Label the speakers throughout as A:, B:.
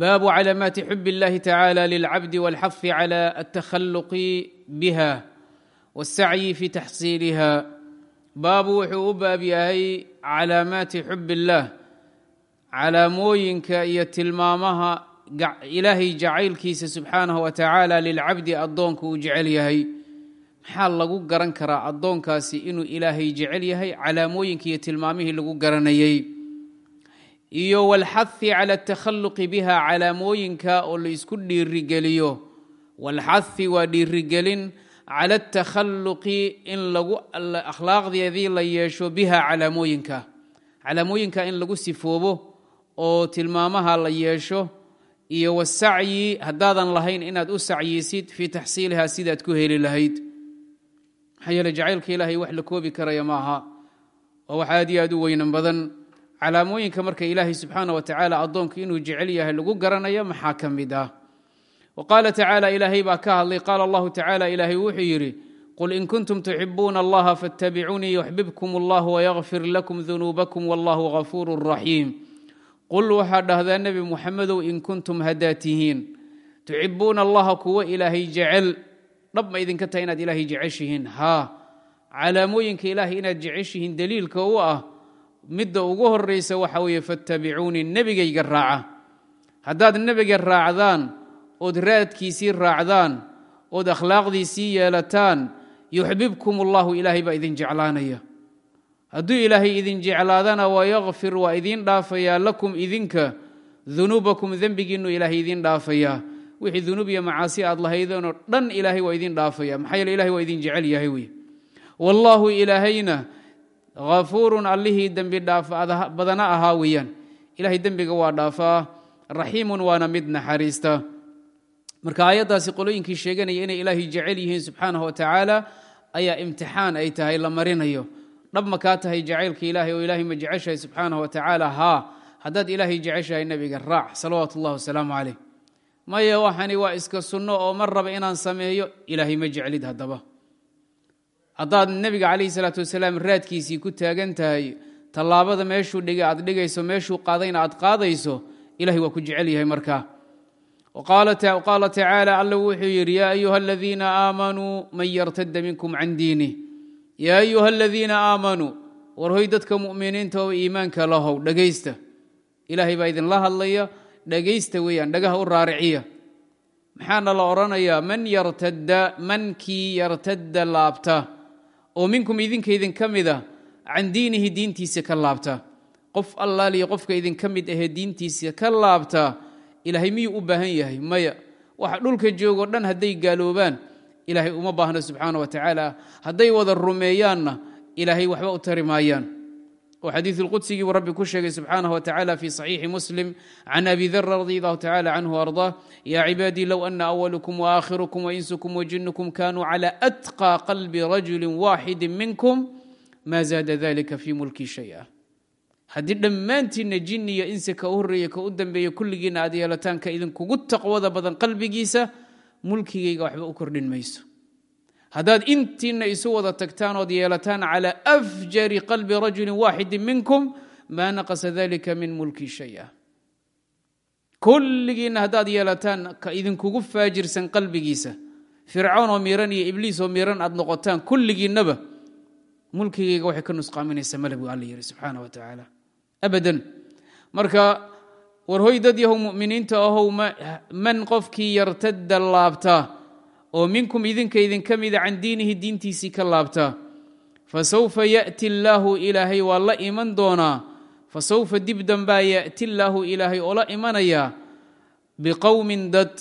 A: baabu calaamaati xub اllahi tacaalى lilcabdi wاlxafi clى altakhaluqi biha wاsacyi fi taxsiiliha baabu wuxuu u baab yahay calaamaati xub اllah calaamooyinka iyo tilmaamaha ilaahay jacaylkiisa subxaanaه wa tacaala lilcabdi addoonka uu jecel yahay maxaa lagu garan karaa addoonkaasi inuu ilaahay jecel yahay calaamooyinka iyo tilmaamihii lagu garanayay iyo walxahi cala atakhaluqi biha calaamooyinka oo la isku dhiirigeliyo. Walxahi waa dhiirigelin cala atakhaluqi in lagu akhlaaqdeedii la yeesho biha calaamooyinka. Calaamooyinka in lagu sifoobo oo tilmaamaha la yeesho iyo wasacyi haddaadan lahayn inaad u sacyisid fii taxsiiliha sidaad ku heli lahayd. Maxaa yeele jacaylka ilaahay wax la koobi karaya maaha waa wax aad iyo aad u weynan badan calaamooyinka marka ilaahay subxaana wa tacaala addoonku inuu jecel yahay lagu garanayo maxaa ka mid ah? Wa qaala tacaala ilaahay baa ka hadlay qaala allahu tacaala ilaahay wuxuu yidhi qul in kuntum tuxibuuna allaha faاtabicuunii yuxbibkum allah wayakfir lakum dunuubakum wallahu gafuuru raxiim qul waxaa dhahdaa nebi muxamedow in kuntum haddaad tihiin tuxibuuna allaha kuwa ilaahay jecel. Dhab ma idinka tahay inaad ilaahay jeceshihiin. Haa calaamooyinka ilaahay inaad jeceshihiin daliilka u ah midda ugu horeysa waxa weeye fattabicuunii nebigayga raaca. Haddaad nebiga raacdaan ood raadkiisii raacdaan ood akhlaaqdiisii yeelataan yuxbibkum ullahu ilaahay baa idin jeclaanaya. Hadduu ilaahay idin jeclaadana wayakfir waa idiin dhaafayaa lakum idinka dunuubakum dembigiinnu ilaahay idiin dhaafayaa. Wixii dunuub iyo macaasi aad lahaydeenoo dhan ilaahay waa idiin dhaafaya maxaa yeele ilahay waa idin jecel yahay wey wallaahu ilaahayna hafuurun allihii dembi dhaaf badana ahaa weeyaan ilahay dembiga waa dhaafaa raxiimun waana mid naxariista. Marka aayaddaasi qolooyinkii sheeganaya inay ilaahay jecel yihiin subxaanah wa tacaala ayaa imtixaan ay tahay la marinayo. Dhab ma kaa tahay jacaylka ilaahay oo ilaahay ma jeceshahay subxaanah wa tacaala haa. Haddaad ilaahay jeceshahay nebiga raac salawaatu ullahi wasalaamu calayh. Maya waxani waa iska sunno oo mar raba inaan sameeyo? Ilaahay ma jeclid haddaba haddaad nebiga calayhi salaatu wasalaam raadkiisii ku taagan tahay tallaabada meeshuu dhigay aad dhigayso meeshuu qaadayna aad qaadayso ilahay waa ku jecel yahay markaa qaala tacaala alla wuxuu yidhi yaa ayuha aladiina aamanuu man yartada minkum can diinih yaa ayuha aladiina aamanuu war hoy dadka mu'miniinta oo iimaanka lahow dhegaysta ilaahay baa idinla hadlaya dhegaysta weeyaan dhagaha u raariciya. Maxaana la odhanayaa man yartada mankii yartadda laabta oo minkum idinka idinka mid a can diinihi diintiisa ka laabta. Qof allaaliyo qofka idinka mid ahee diintiisa ka laabta ilaahay miyuu u baahan yahay? Maya. Waxa dhulka joogoo dhan hadday gaaloobaan ilaahay uma baahno subxaana wa tacaala. Hadday wada rumeeyaanna ilaahay waxba u tari maayaan oo xadiiث اlqudsigii buu rabbi ku sheegay subxaanaه wa tacala fi صaxiixi muslim can abi dar radi allahu tacala canhu arضاه ya cibaadii low ana awalkm waakhirukum wainsukum wajinkum kanuu clى atqى qalbi rajuli waaxidi minkum ma zaada dalika fi mulki shaya haddii dhammaantiinna jin iyo insi ka u horreeya ka u dambeeya kulligiina aad yeelataan ka idinkugu taqwada badan qalbigiisa mulkigayga waxba u kordhin mayso haddaad intiina isu wada tagtaan ood yeelataan calى afjari qalbi rajuli waaxidi minkum ma naqasa dalika min mulki shaya. Kulligiinna haddaad yeelataan ka idinkugu faajirsan qalbigiisa fircoon oo miran iyo ibliis oo miran aad noqotaan kulligiinnaba mulkigayga waxay ka nusqaaminaysaa malab alla yidhi subxaana wa tacaala abadan marka war dad yahow mu'miniinta ahow man qofkii yartadda laabta oo minkum idinka idinka mida can diinihi diintiisii ka laabta. Fasawfa ya'ti allaahu ilaahay waa la iman doonaa. Fasawfa dibdan baa ya'ti allaahu ilaahay oo la imanayaa biqowmin dad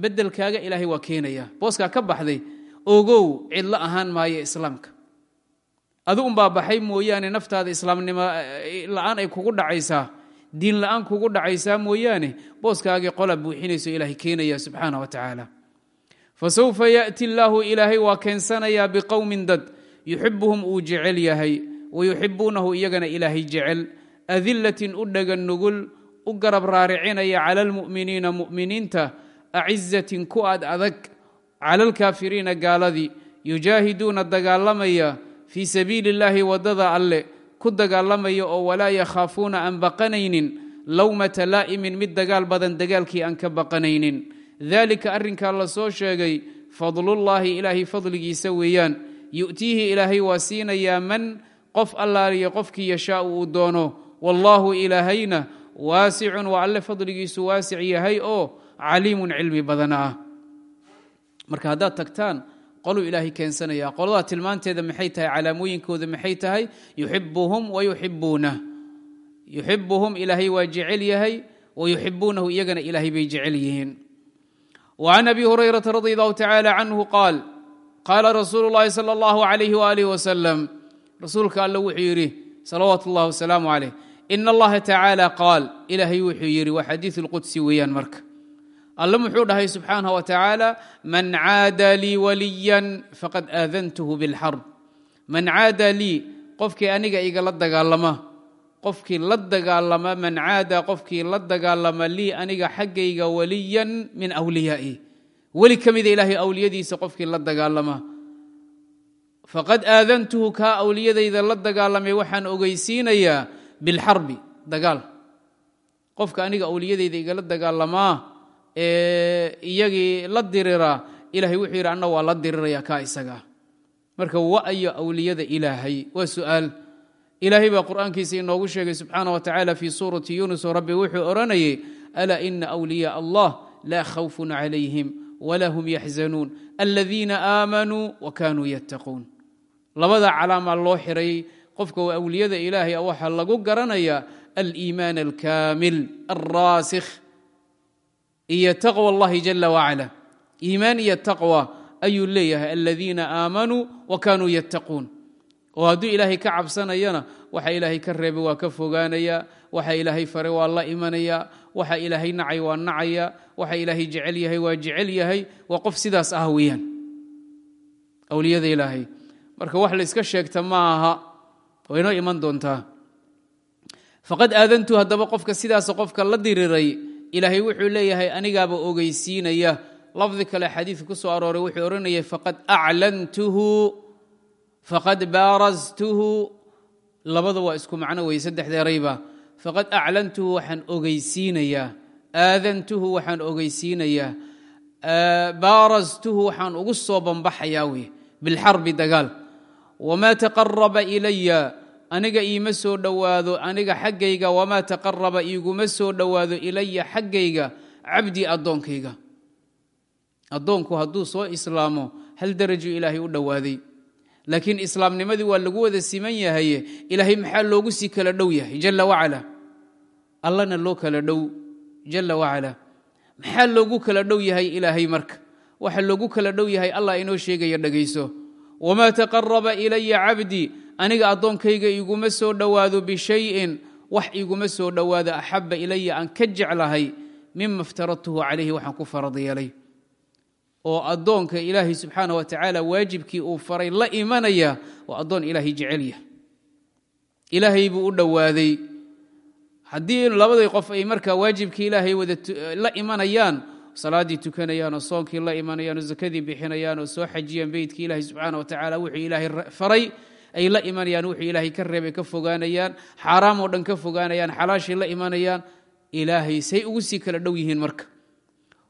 A: beddelkaaga ilaahay waa keenaya. Booskaa ka baxday ogow cidlo ahaan maayo islaamka. Adu unbaa baxay mooyaane naftaada islaamnimo la'aan ay kugu dhacaysaa. Diin la'aan kugu dhacaysaa mooyaane. Booskaagii qola buuxinayso ilaahay keenaya subxaana wa tacaala fasawfa ya'ti allaahu ilaahay waa keensanayaa biqowmin dad yuxibuhum uu jecel yahay wayuxibuunahu iyagana ilaahay jecel adilatin u dhagan nugul u garab raaricinaya cala almu'miniina mu'miniinta acizatin ku ad adag cala alkaafiriina gaaladii yujaahiduuna dagaalamaya fii sabiili illaahi waddada alle ku dagaalamaya oo walaa yakhaafuuna aan baqanaynin lowmata laa'imin mid dagaal badan dagaalkii aan ka baqanaynin dalika arrinkaa la soo sheegay fadlullaahi ilaahay fadligiisa weeyaan. Yu'tiihi ilaahay waa siinayaa man qof allaaliya qofkii yashaau uu doono. Wallaahu ilaahayna waasicun waa alle fadligiisu waasic yahay oo caliimun cilmi badana ah. Marka haddaad tagtaan qoluu ilaahay keensanaya qoladaa tilmaanteeda maxay tahay calaamooyinkooda maxay tahay? Yuxibuhum wayuxibuunah yuxibuhum ilaahay waa jecel yahay wayuxibuunahu iyagana ilaahay bay jecel yihiin وعن أبي هريرة رضي الله تعالى عنه قال قال رsuuل اللhi صلى الله عليه وآله وسلم rasuulka all wuxuu yidhi salawaaت الlah وسلام عليه إن الlaha تaعالى qاal ilaahay wuxuu yidhi waa xadiiث الqudsi weeyaan marka alle muxuu dhahay subxaanaه وتaعaalى man caada lii waliya faqad aadanth bاlxرb man caada lii qofkii aniga igala dagaalama qofkii la dagaalama man caada qofkii la dagaalama lii aniga xaggayga waliyan min wliyaa'i weli ka mida ilaahay awliyadiisa qofkii la dagaalama. Faqad aadantuhu kaa awliyadayda la dagaalamay waxaan ogeysiinayaa bilxarbi dagaal. Qofka aniga awliyadayda igala dagaalamaa ee iyagii la dirira ilahay wuxuu yidhi anna waa la diriraya kaa isagaa marka wa'yo awliyada ilaahay? Waa su'aal ilaahay baa qur'aankiisa inoogu sheegay subxaana wa tacaala fii suurati yuunus oo rabbi wuxuu odhanayay alaa ina awliyaء allah laa khawfun calayhim wla hum yaxzanuun aladiina aamanuu wa kanuu yattaquun. Labada calaamaa loo xiray qofka awliyada ilaahay waxaa lagu garanayaa aliimaan alkaamil alraasikh iyo taqwa allahi jala wacala iimaan iyo taqwa ayuu leeyahay aladiina aamanuu wa kanuu yattaquun oo hadduu ilaahay ka cabsanayana waxa ilaahay ka reebay waa ka fogaanaya waxa ilaahay faray waa la imanaya waxa ilaahay nacay waa nacaya waxa ilaahay jecel yahay waa jecel yahay waa qof sidaas ah weeyaan. Awliyada ilaahay marka wax la iska sheegta ma aha way inoo iman doontaa. Faqad aadantu haddaba qofka sidaas qofka la diriray ilaahay wuxuu leeyahay anigaaba ogeysiinaya. Lafdi kale xadiidka ku soo arooray wuxuu odhanayay faqad aclantuhu faqad baarastuhu labada waa isku macno weye saddexdeerayba faqad aclantuhu waxaan ogeysiinayaa. Aadantuhu waxaan ogeysiinayaa. Baarastuhu waxaan ugu soo bambaxayaa wey bilxarbi dagaal. Wamaa taqaraba ilaya aniga iima soo dhowaado aniga xaggayga wamaa taqaraba iiguma soo dhowaado ilaya xaggayga cabdii addoonkayga. Addoonku hadduu soo islaamo hal daraju ilaahay u dhowaaday laakiin islaamnimadii waa lagu wada siman yahaye ilaahay maxaa loogu sii kala dhow yahay? Jala wacala allana loo kala dhow. Jala wacala maxaa loogu kala dhow yahay ilaahay marka? Waxa loogu kala dhow yahay allah inoo sheegaya dhegayso wamaa taqaraba ilaya cabdii aniga addoonkayga iguma soo dhowaado bishayin wax iguma soo dhowaado axaba ilaya aan ka jeclahay mima iftaradtuhu calayhi waxaan ku farad yeelay oo addoonka ilaahay subxaana wa tacaala waajibkii uu faray la imanaya waa addoon ilaahay jecelya ilaahay buu u dhowaaday haddii labaday qof ay markaa waajibkii ilaahay wada la imanayaan salaaddii tukanayaan oo soonkii la imanayaan oo zakadii bixinayaan oo soo xajiyaan beytkii ilaahay subxaana wa tacaala wuxuu ilaahay faray ay la imanayaan wuxuu ilaahay ka reebay ka fogaanayaan xaaraam oo dhan ka fogaanayaan xalaashii la imanayaan ilaahay say ugu sii kala dhow yihiin marka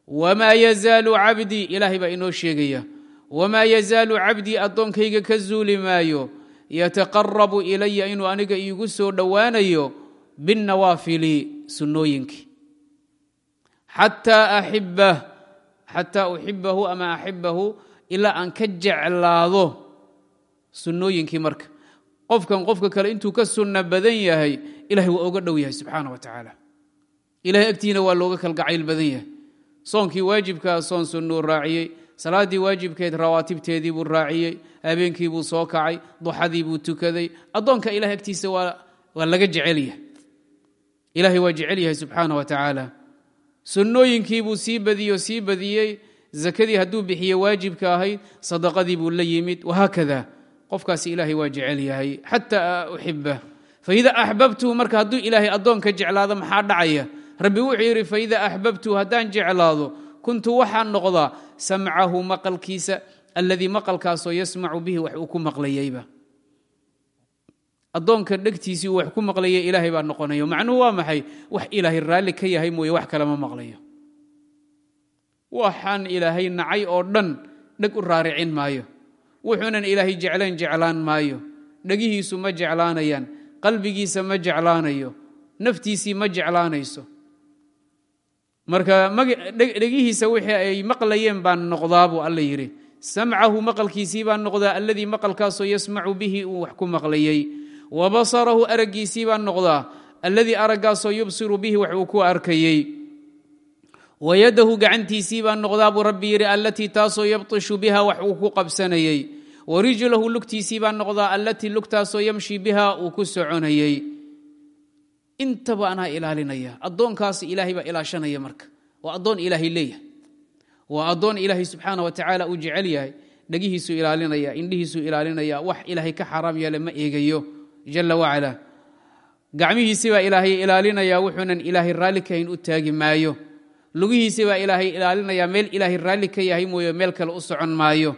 A: wamaa yazaalu cabdii ilaahay baa inoo sheegaya. Wamaa yazaalu cabdii addoonkayga ka zuuli maayo yataqarabu ilaya inuu aniga iigu soo dhowaanayo. Binnawaafili sunnooyinkii. Xataa uxibahu ama axibahu ilaa aan ka jeclaado sunnooyinkii marka. Qofkan qofka kale intuu ka sunno badan yahay ilahay waa oga dhow yahay subxaana wa tacaala. Ilahay agtiina waa looga kalgacayl badan yahay soonkii waajibkaa soon sunnuu raaciyey salaaddii waajibkeed rawaatibteedii buu raaciyey habeenkii buu soo kacay duxadii buu tukaday. Addoonka ilahay agtiisa waa laga jecel yahay. Ilahay waa jecel yahay subxaana wa tacaala. Sunnooyinkii buu sii badiyo sii badiyey. Zakadii hadduu bixiye waajibka ahayd sadaqadii buu la yimid. Wahaakada qofkaasi ilaahay waa jecel yahay. Xataa uxibah faida axbabtuhu marka hadduu ilaahay addoonka jeclaado maxaa dhacaya rabbi wuxuu yidhi faida axbabtuhu haddaan jeclaado kuntu waxaan noqdaa samcahu maqalkiisa alladii maqalkaasoo yasmacu bihi wax uu ku maqlayeyba addoonka dhegtiisii wax ku maqlayay ilaahay baa noqonayo. Macnuhu waa maxay? Wax ilaahay raalli ka yahay mooye wax kalema maqlayo. Waxaan ilaahay nacay oo dhan dheg u raaricin maayo. Wuxuunan ilaahay jeclayn jeclaan maayo. Dhegihiisu ma jeclaanayaan qalbigiisa ma jeclaanayo naftiisii ma jeclaanayso marka dhegihiisa wixii ay maqlayeen baan noqdaa buu alla yidhi. Samcahu maqalkiisii baan noqdaa alladii maqalkaasoo yasmacu bihi uu wax ku maqlayey wa basarahu araggiisii baan noqdaa alladii araggaasoo yubsiru bihi wax uu ku arkayey wayadahu gacantiisii baan noqdaa buu rabbi yidhi allatii taasoo yabtishu biha wax uu ku qabsanayey warijlahu lugtiisii baan noqdaa allatii lugtaasoo yamshi biha uu ku soconayey intaba anaa ilaalinaya. Addoonkaasi ilaahay baa ilaashanaya marka. Waa addoon ilaahay leeyahay. Waa addoon ilaahay subxaana wa uu jecel yahay. Dhegihiisuu ilaalinaya indhihiisuu ilaalinaya wax ilaahay ka xaaraam yeele ma eegayo. Jala wacala gacmihiisii baa ilaahay ilaalinaya wuxuunan ilaahay raalli kahayn u taagi maayo. Lugihiisii baa ilaahay ilaalinaya meel ilaahay raalli ka yahay mooye meel kale u socon maayo.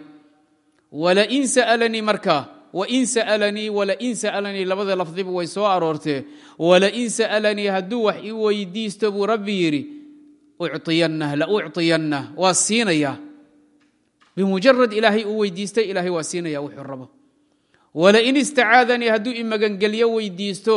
A: Walain sa'alanii markaa wain sa'alanii walain sa'alanii labada lafdiba way soo aroortee walain sa'alanii hadduu wax ii weydiisto buu rabbi yidhi ucطiyanah la ucطiyanah waa siinaya. Bimujarad ilaahay uu weydiistay ilaahay waa siinaya wuxuu rabo. Walain istacaadanii hadduu i magangelyo weydiisto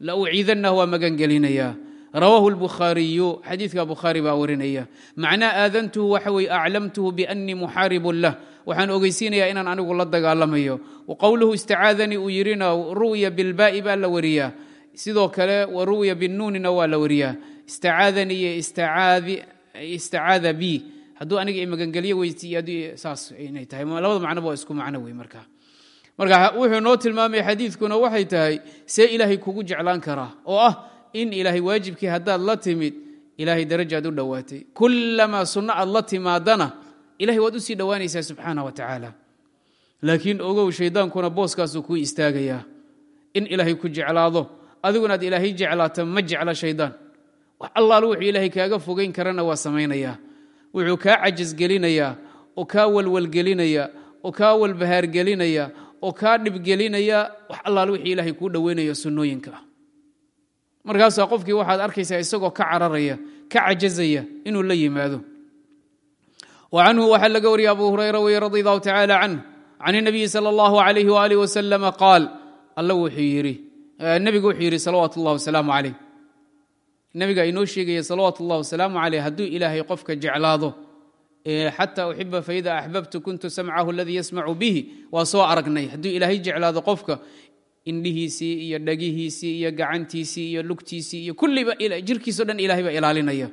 A: la uciidanah waa magangelinaya rawaahu lbukhaariyu xadiidka bukhaari baa warinaya. Macnaa aadantuhu waxa weye aclamtuhu biannii muxaaribun lah. Waxaan ogeysiinayaa inaan anigu la dagaalamayo. Qowluhu istacaadanii uu yidhina ru'ya bilbaa'i baa la wariyaa. Sidoo kale wa ru'ya binuunina waa la wariyaa. Istacaadanii iyo istacaada bi. Hadduu aniga i magangelyo weysiiyo saas inay tahay. Labada macnoba waa isku macno wey marka. Marka wuxuu noo tilmaamaya xadiidkuna waxay tahay see ilaahay kugu jeclaan karaa oo ah in ilaahay waajibkii haddaad la timid ilaahay darajaad u dhowaatay. Kulamaa sunno aad la timaadana ilahay waad u sii dhowaanaysaa subxaana wa tacaala. Laakiin ogow shaydaankuna booskaasuu kuu istaagayaa. In ilaahay ku jeclaado adiguna aad ilaahay jeclaata ma jecla shaydaan. Wax allaal wuxuu ilaahay kaaga fogeyn karana waa samaynayaa. Wuxuu kaa cajasgelinayaa oo kaa walwalgelinaya oo kaa walbahaargelinaya oo kaa dhibgelinaya wax allaal wixii ilaahay kuu dhoweynayo sunnooyinka. ah markaasaa qofkii waxaad arkaysaa isagoo ka cararaya ka cajazaya inuu la yimaado. Wa canhu waxaa laga wariyay abu hurayra wey radi allahu tacaala canh can inabiyi sala allahu alayh waalih wasalama qaal alla wuxuu yidhi nebigu wuxuu yidhi salawaat ullah wasalaamu calayh. Nebiga inoo sheegaya salawaat ullah wasalaamu caleyh hadduu ilaahay qofka jeclaado xata uxiba faida kuntu samcahu aladii yasmacu bihi. Waa soo aragnay hadduu ilaahay jeclaado qofka indhihiisii iyo dhagihiisii iyo gacantiisii iyo lugtiisii iyo kulliba jirkiisao dhan ilahay baa ilaalinaya.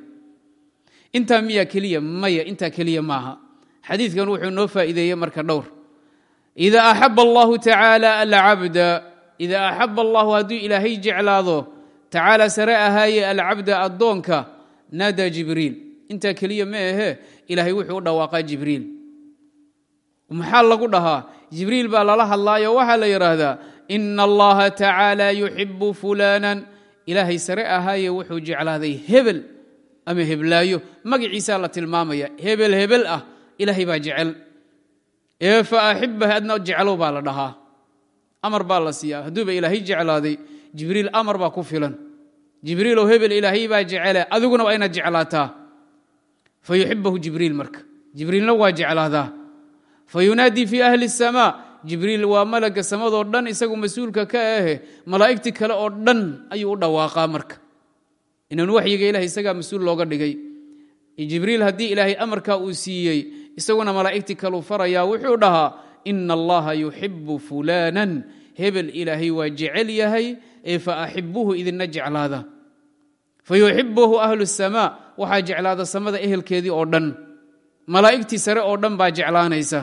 A: Intaa miyaa keliya maya intaa keliya maaha. Xadiidkan wuxuu noo faa'iideeyey marka dhowr. Ida axaba allahu tacaala alcabda ida axaba allahu hadduu ilaahay jeclaado tacaala sare ahaaye alcabda addoonka naada jibriil. Intaa keliya ma ahe ilaahay wuxuu u dhawaaqaa jibriil. Maxaa lagu dhahaa? Jibriil baa lala hadlaayo waxaa la yidhaahdaa ina allaha tacaala yuxibu fulanan. Ilaahay sare ahaaye wuxuu jeclaaday hebel ama heblaayo. Magaciisaa la tilmaamaya hebel hebel ah ilaahay baa jecel. Ee fa axibah adna jeclow baa la dhahaa. Amar baa la siiyaa. Hadduuba ilaahay jeclaaday jibriil amar baa ku filan. Jibriilow hebel ilaahay baa jecele. Adiguna waa inaad jeclaataa. Fa jibriil marka. Jibriilna waa jeclaadaa. Fa fii ahli اsamaa jibriil waa malaga samadoo dhan isagu mas'uulka ka ahe malaa'igti kale oo dhan ayuu u dhawaaqaa marka. Inaan waxyiga ilahay isagaa mas'uul looga dhigay. Jibriil haddii ilaahay amarkaa uu siiyey isaguna malaa'igtii kaluu farayaa wuxuu dhahaa ina allaha yuxibu fulaanan. Hebel ilaahay waa jecel yahay ee fa axibuhu idinna jeclaada. Fa yuxibuhu ahlu samaa waxaa jeclaada samada ehelkeedii oo dhan. Malaa'igtii sare oo dhan baa jeclaanaysa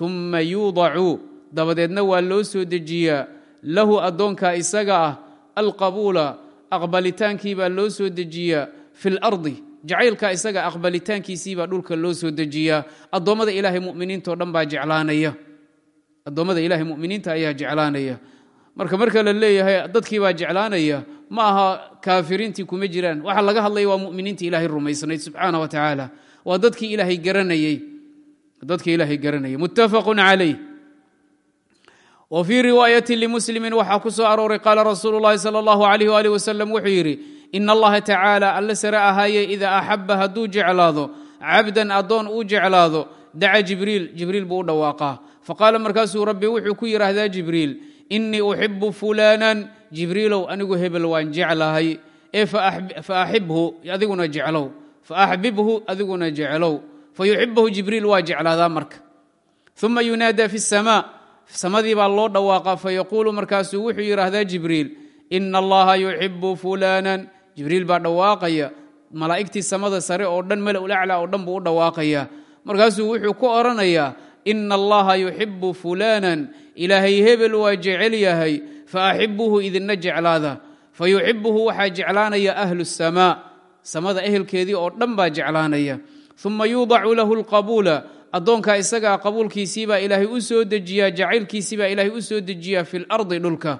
A: uma yuudacu. Dabadeedna waa loo soo dejiyaa. Lahu addoonkaa isaga ah alqabuula aqbalitaankii baa loo soo dejiyaa. Fi lardi jacaylka isaga aqbalitaankiisiibaa dhulka loo soo dejiyaa. Addoommada ilaahay muminiintao dhan baa jeclaanaya. Addoommada ilahay muminiinta ayaa jeclaanaya. Marka marka la leeyahay dadkiibaa jeclaanaya. Ma aha kaafiriintii kuma jiraan. Waxa laga hadlaya waa muminiinta ilaahay rumaysnayd subxaana wa tacaala waa dadkii ilaahay garanayey dadkii ilaahay garanayay muttafaqun calayh wa fii riwaayati limuslimin waxaa ku soo arooray qaala rasuulu llahi sala allahu alayh waalih wasalam wuxuu yidhi ina allaha tacaala alle sare ahaaye idaa axaba hadduu jeclaado cabdan addoon uu jeclaado daca jibriil jibriil buu u dhawaaqaa. Faqaala markaasuu rabbi wuxuu ku yidhaahdaa jibriil inii uxibu fulaanan jibriilow anigu hebel waan jeclahay ee fa axibhu adiguna jeclow faaxbibhu adiguna jeclow fayuxibuhu jibriil waa jeclaadaa marka. Uma yunaada fi samaa samadii baa loo dhawaaqa fayaquulu markaasuu wuxuu yidhaahdaa jibriil ina allaha yuxibu fulaanan. Jibriil baa dhawaaqaya malaa'igtii samada sare oo dhan mala'ulaclaa oo dhan buu u dhawaaqaya. Markaasuu wuxuu ku odhanayaa ina allaha yuxibu fulaanan. Ilaahay hebel waa jecel yahay faaxibuhu idinna jeclaada. Fayuxibuhu waxaa jeclaanaya ahlu samaa samada ehelkeedii oo dhan baa jeclaanaya uma yuudacu lahu lqabuula addoonkaa isagaa qabuulkiisiibaa ilaahay u soo dejiyaa jacaylkiisiibaa ilaahay u soo dejiyaa fi lardi dhulka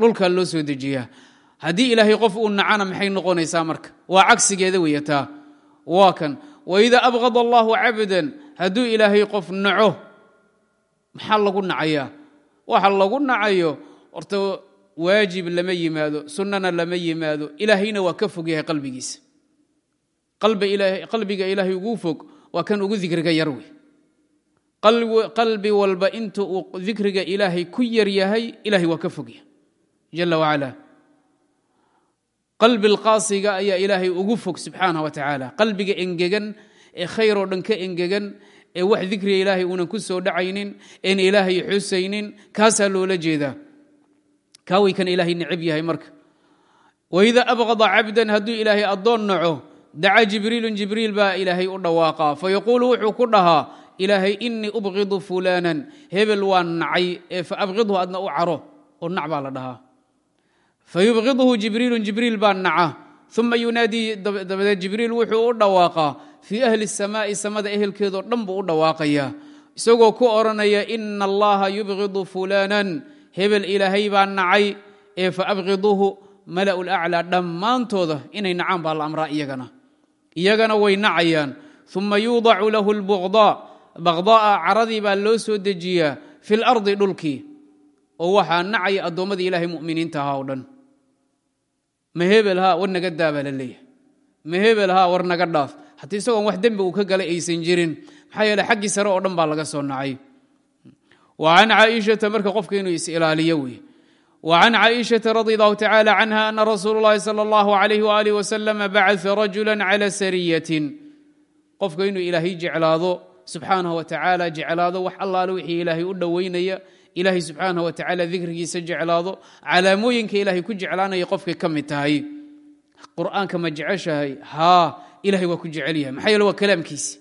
A: dhulka loo soo dejiyaa haddii ilaahay qof uu nacana maxay noqonaysaa marka waa cagsigeeda weyataa waa kan waida abqad allahu cabdan hadduu ilaahay qof naco maxaa lagu nacayaa waxa lagu nacayo horta waajib lama yimaado sunnana lama yimaado ilaahayna waa ka fog yahay qalbigiisa qalbiga ilaahay ugu fog waa kan ugu dikriga yar wey qalbi walba inta uu dikriga ilaahay ku yar yahay ilahay waa ka fog yahay. Jala wacala. Qalbi lqaasiga ayaa ilaahay ugu fog subxaanah wa tacaala. Qalbiga engegan ee khayr oo dhan ka engegan ee wax dikriga ilaahay uunan ku soo dhacaynin een ilaahay xusaynin kaasaa loola jeedaa. Kaaway kan ilaahay necab yahay marka. Waida abqada cabdan hadduu ilaahay addoon naco daca jibriilun jibriil baa ilaahay u dhawaaqaa fayaquulu wuxuu ku dhahaa ilaahay inii ubqidu fulaanan hebel waan nacay ee faabqidhu adna u caro oo nac baa la dhahaa fayubqidhu jibriilun jibriil baa naca uma yunaadii dabadeed jibriil wuxuu u dhawaaqaa fii ahli samaa'i samada ehelkeedoo dhan buu u dhawaaqayaa isagoo ku odhanaya ina allaha yubqidu fulaanan hebel ilaahay baa nacay ee faabqiduhu mala'u laclaa dhammaantooda inay nacaan baa la amraa iyagana iyagana way nacayaan. Uma yuudacu lahu lbuqdaa baqda'a caradii baa loo soo dejiyaa fi lardi dhulkii. Oo waxaa nacaya addoommadii ilaahay mu'miniinta ahaa o dhan. Ma hebel haa war naga daa baa la leeyahay. Ma hebel haa war naga dhaaf. Haddii isagoon wax dembi uu ka galay aysan jirin maxaa yeele xaggii sare oo dhan baa laga soo nacay. Wa can caaishata marka qofka inuu is ilaaliyo wey وعن cائشhaة رضي الله تعالى عنها أن رsuuل اللhi صلى الله عليه وآله وسلم bacث رجuلا على سرية qofka inuu ilaahay jeclaado subxaanaه وتaعالى jeclaado wax allaale wixii ilaahay u dhoweynaya ilahay subxaanaه وتaعالى dikrigiisa jeclaado calaamooyinka ilaahay ku jeclaanaya qofkay ka mid tahay qur'aanka ma jeceshahay haa ilahay waa ku jecel yahay maxaa yeele waa kalaamkiisi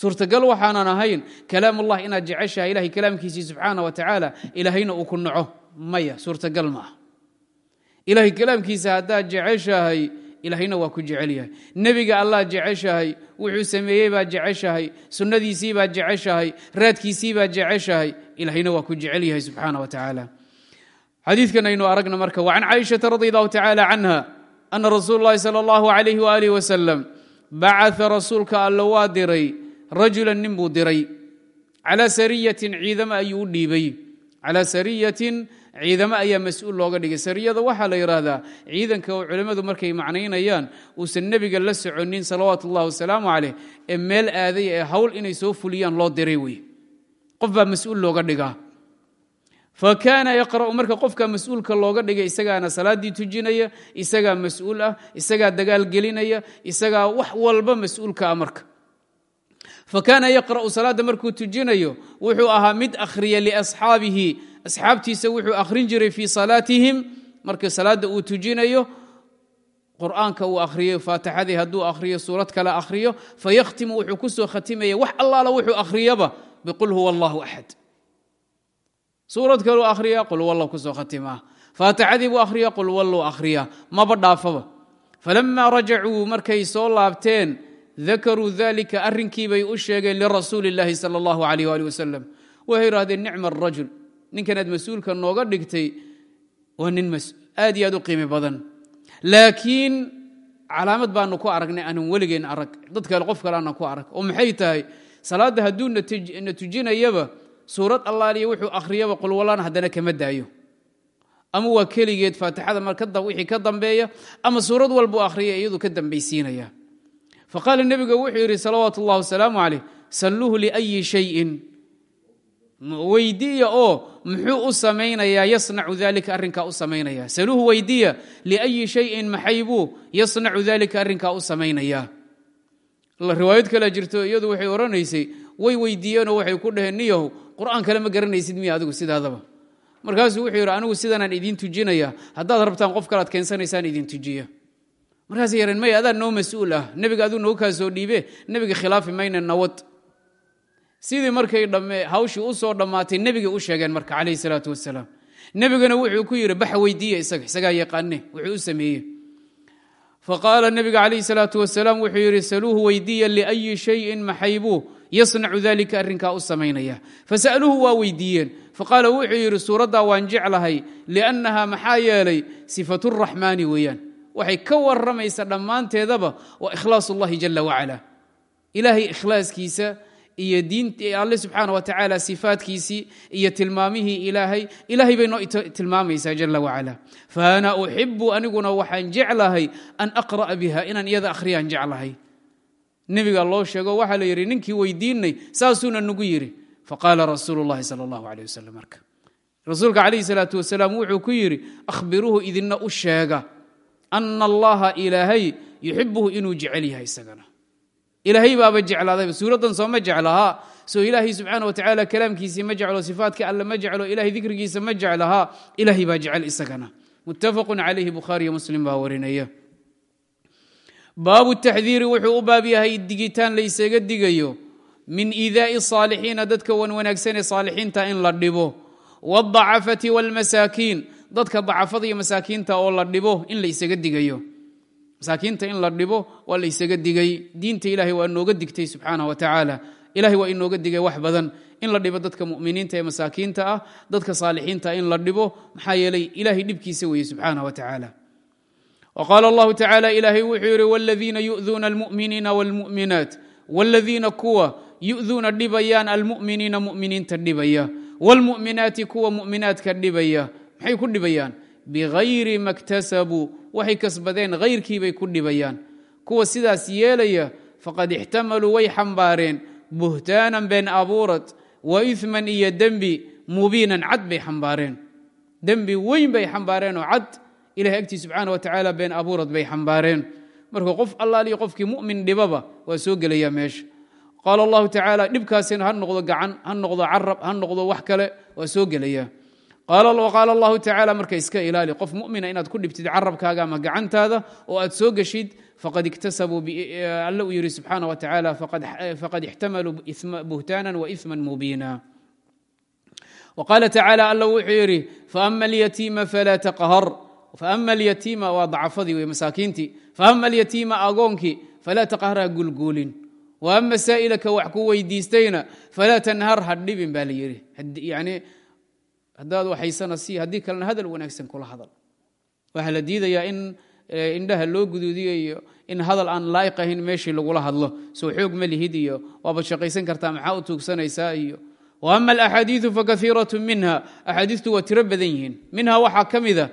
A: suurtagal waxaanan ahayn kalaam ullah inaad jeceshahay ilahay kalaamkiisii subxaanaه وتaعaalى ilaahayna uu ku naco maya suurtagal maaha ilaahay kalaamkiisa haddaad jeceshahay ilaahayna waa ku jecel yahay nebiga allaad jeceshahay wuxuu sameeyey baad jeceshahay sunnadiisii baad jeceshahay raadkiisii baad jeceshahay ilaahayna waa ku jecel yahay subxaana wa tacaala xadiidkan aynu aragna marka wacan caaishata radi allahu tacaala canha ana rasuul اllahi salى اllahu alayh waalih wasalam bacaa rasuulka alla waa diray rajulan nin buu diray calaa sariyatin ciidamo ayuu u dhiibay calaa sariyatin ciidamo ayaa mas'uul looga dhigay. Sariyada waxaa la yidhaahdaa ciidanka oo culimmadu markay macnaynayaan uusan nebiga la soconin salawaatu ullahi wasalaamu caleyh ee meel aaday ee hawl inay soo fuliyaan loo diray wey qof baa mas'uul looga dhigaa. Fakaana yaqra'u marka qofka mas'uulka looga dhigay isagaana salaaddii tujinaya isagaa mas'uul ah isagaa dagaal gelinaya isagaa wax walba mas'uulka ah marka. Fakaana yaqra'u salaadda markuu tujinayo wuxuu ahaa mid akhriya liasxaabihi asxaabtiisa wuxuu akhrin jiray fii salaatihim. Markii salaadda uu tujinayo qur'aanka uu akhriyo faatixadii hadduu akhriyo suurad kale akhriyo fayakhtimu wuxuu ku khatimaya wax allaala wuxuu akhriyaba biqul huwa allahu axad suurad kaluu akhriya qul wallow ku soo khatimaa faatixadii buu akhriya qul wallow akhriya maba dhaafaba. Falamaa rajacuu markay soo laabteen dakaruu dalika arrinkiibay u sheegeen lirasuuli اllahi sal اllahu alayh ali wasalam waxay idhahdeen nicma arajul ninkanaad mas'uulka nooga dhigtay waa nin aad iyo aad u qiimi badan. Laakiin calaamad baanu ku aragnay aanan weligeen arag. Dad kale qof kale aanan ku arag. Oo maxay tahay? Salaadda hadduu na tujinayaba suurad allaaliya wuxuu akhriyaba qulwalaan haddana kama daayo. Ama waa keligeed faatixada wixii ka dambeeya ama suurad walbuu akhriya iyadu ka dambaysiinaya. Faqaala nebiga wuxuu yidhi salawaatu اllah wasalaamu calayh salluuhu liأyi shayin. Weydiiya oo muxuu u samaynayaa yasnacu dalika arrinkaa u samaynaya saluuhu weydiiya liأyi shayin maxaybuu yasnacu dalika arrinkaa u samaynaya riwaayad kale jirto iyadu waxay odhanaysay way weydiiyeenoo waxay ku dhaheen niyahu qur'aan kale ma garanaysid miya adigu sidaadaba. Markaasuu wuxuu yidhi anigu sidanaan idin tujinaya. Haddaad rabtaan qof kalead keensanaysaan idin tujiya. Markaasay yareen maya adaa noo mas'uul ah. Nebiga aduu noogu kaa soo dhiibe nebiga khilaafi mayna nawad sidii markay hawshii u soo dhammaatay nebigay u sheegeen marka calayhi salaatu wasalaam nebigana wuxuu ku yidhi baxa weydiiya isaga isagaa yaqaane wuxuu u sameeye faqaala nebiga calayhi salaatu wasalaam wuxuu yidhi saluuhu weydiiya liayi shayin maxaybuu yasnacu dalika arrinkaa u samaynaya. Fasa'luuhu waa weydiiyeen. Faqaala wuxuu yidhi suuraddaa waan jeclahay liannaha maxaa yeelay sifaturaxmaani weeyaan. Waxay ka waramaysa dhammaanteedaba waa ikhlaas ullahi jala wacala ilaahay ikhlaaskiisa iyo alle subxaana wa tacaala sifaatkiisii iyo tilmaamihii ilaahay ilaahay bay noo tilmaamaysaa jala wacala faana uxibu aniguna waxaan jeclahay an aqra'a biha inaan iyada akhriyaan jeclahay. Nebiga loo sheego waxaa la yidhi ninkii weydiinay saasuuna nagu yidhi. Faqaala rasuulu llahi sal allahu aleh wasalam marka. Rasuulka calayhi wuxuu ku yidhi akhbiruuhu idinna u sheega ana allaha ilaahay yuxibuhu inuu jecel isagana ilaahay baaba jeclaadayba suuraddan soo ma jeclahaa soo ilaahay subxaana wa tacaala kalaamkiisii ma jeclo sifaatkii alle ma jeclo ilahay dikrigiisa ma jeclahaa ilaahay baa jecel isagana. Muttafaqun calayhi bukhaariyo muslim baa warinaya. Baabu taxdiiri wuxuu u baab yahay digitaan laysaga digayo. Min iidaa'i saalixiina dadka wan wanaagsanee saalixiinta in la dhibo. Waadacafati waalmasaakiin dadka dacafada iyo masaakiinta oo la dhibo in la ysaga digayo masaakiinta in la dhibo waa la ysaga digay. Diinta ilahay waa inooga digtay subxaana wa tacaala ilahay waa inooga digay wax badan. In la dhibo dadka muminiinta ee masaakiinta ah dadka saalixiinta in la dhibo maxaa yeelay ilahay dhibkiisa weeye subxaana wa tacaala wqaala allahu tacaala ilaahay wuxuu yidhi wladiina yu'duuna almu'miniina wاlmu'minaat wladiina kuwa yu'duuna dhibayaan almu'miniina mu'miniinta dhibaya. Wاlmu'minaati kuwa mu'minaadka dhibaya. Maxay ku dhibayaan? Bigayri ma waxay kasbadeen hayrkiibay ku dhibayaan. Kuwa sidaas yeelaya faqad ixtamaluu way xambaareen. Buhtaanan been abuurad wa iman iyo dembi mubiinan cad bay xambaareen. Dembi weyn bay xambaareenoo cad ilahay agtii subxaana wa tacaala been abuurad bay xambaareen. Marka qof allaaliyo qofkii mu'min dhibaba waa soo gelaya meesha. Qaala allahu tacaala dhibkaasina ha noqdo gacan ha noqdo carab ha noqdo wax kale waa soo gelaya qaala allahu tacaala marka iska ilaali qof mumina inaad ku dhibtid carabkaaga ama gacantaada oo aad soo geshid faqad iktasabuu alle uu yidhi subxaana wa tacaala faqad ixtamaluu buhtaanan wa iman mubiina wqaala tacaala alla wuxuu yidhi faama alyatiima falaa taqhar faama alyatiima waa dacafadii wey masaakiintii faama alyatiima agoonkii falaa taqhar ha gulguulin wa ama saa'ilaka wax ku weydiistayna falaa tanhar ha dhibin baa la yidhi yani haddaad waxaysana si haddii kalena hadal wanaagsan kula hadal. Waxaa la diidayaa in indhaha loo guduudiyo iyo in hadal aan laa'iq ahayn meeshii lagula hadlo. Soo xoog ma lihid iyo waabad shaqaysan kartaa maxaa u tuugsanaysaa iyo. Ama alaxaadiiu fakaiiratu minha. Axaadiistu waa tiro badan yihiin. Minha waxaa ka mida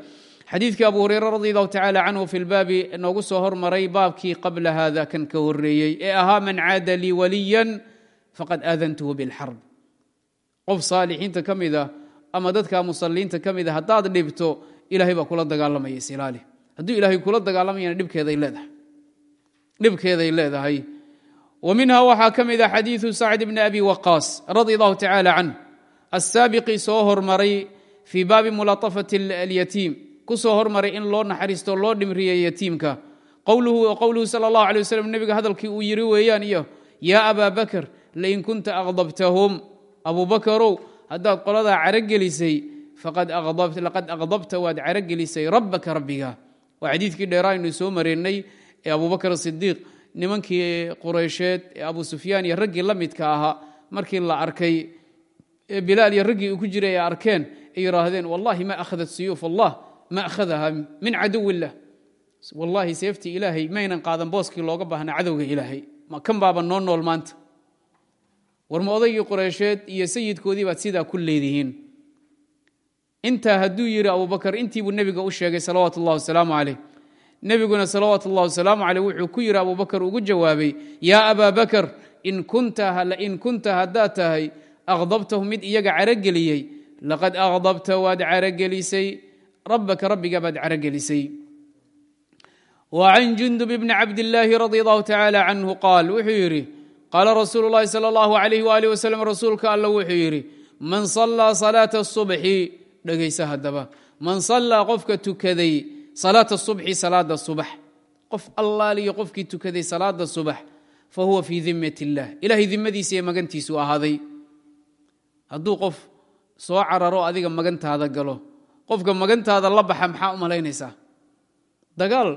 A: xadiidkii abu hureyre radi allahu tacala canhu fi lbaabi noogu soo hormaray baabkii qabla hada kan ka horeeyey ee ahaa man caada lii waliyan faqad aadantuhu bilxarb qof saalixiinta ka mida ama dadka musaliinta ka mid a haddaad dhibto ilahay baa kula dagaalamaya isilaali hadduu ilaahay kula dagaalamayana dhibkeeday leedahay. Wa minha waxaa ka mid a xadiidu sacd bni abi waqaas radi allahu tacaala canh. Assaabiqi soo hormaray fii baabi mulaطafati alyatiim. Ku soo hormaray in loo naxariisto loo dhimriyay yatiimka. Qowluhu sal اllahu alay waslm nebiga hadalkii uu yiri weeyaan iyo yaa abaa bakr lain kunta aqdabtahum. Abubakarow haddaad qoladaa caragelisay laqad aqdabta waad caragelisay rabbaka rabbiga. Waa xadiidkii dheeraa aynu soo mareynay ee abubakr sidiiq nimankii qureysheed ee abu sufyaan iyo raggii la midka ahaa markii la arkay bilaal iyo raggii ku jiray ay arkeen ay yidhaahdeen wallahi ma ahadat suyuuf allah ma akhadaha min caduw illah wallahi seeftii ilaahay maynan qaadan booskii looga baahna cadowga ilaahay. Kan baaba noo nool maanta warma odaygii qoreysheed iyo sayidkoodii baad sidaa ku leedihiin. Intaa hadduu yidhi abubakar intiibuu nebiga u sheegay salawaatu wasalaamu caleyh nebiguna salawaatu wasalaamu caleyh wuxuu ku yidhi abubakar ugu jawaabay yaa abaa bakar in kunta haddaad tahay akhdabtahu mid iyaga carageliyey. Laqad akhdabta waad caragelisay. Rabbaka rabbiga baad caragelisay. Wa can jundub ibni cabdillaahi radi allahu tacaala canhu qaal wuxuu qaala rasuulu lahi sal اllahu alayh waalih waslm rasuulka alla wuxuu yiri man salaa salaata subxi dhegaysa hadaba man salaa qofka tukaday salaata subxi salaada subax qof allaaliyo qofkii tukaday salaada subax fa huwa fii dimat اllah ilahay dimadiisa magantiisu ahaaday hadduu qof soo cararo adiga magantaada galo qofka magantaada la baxa maxaa u malaynaysaa dagaal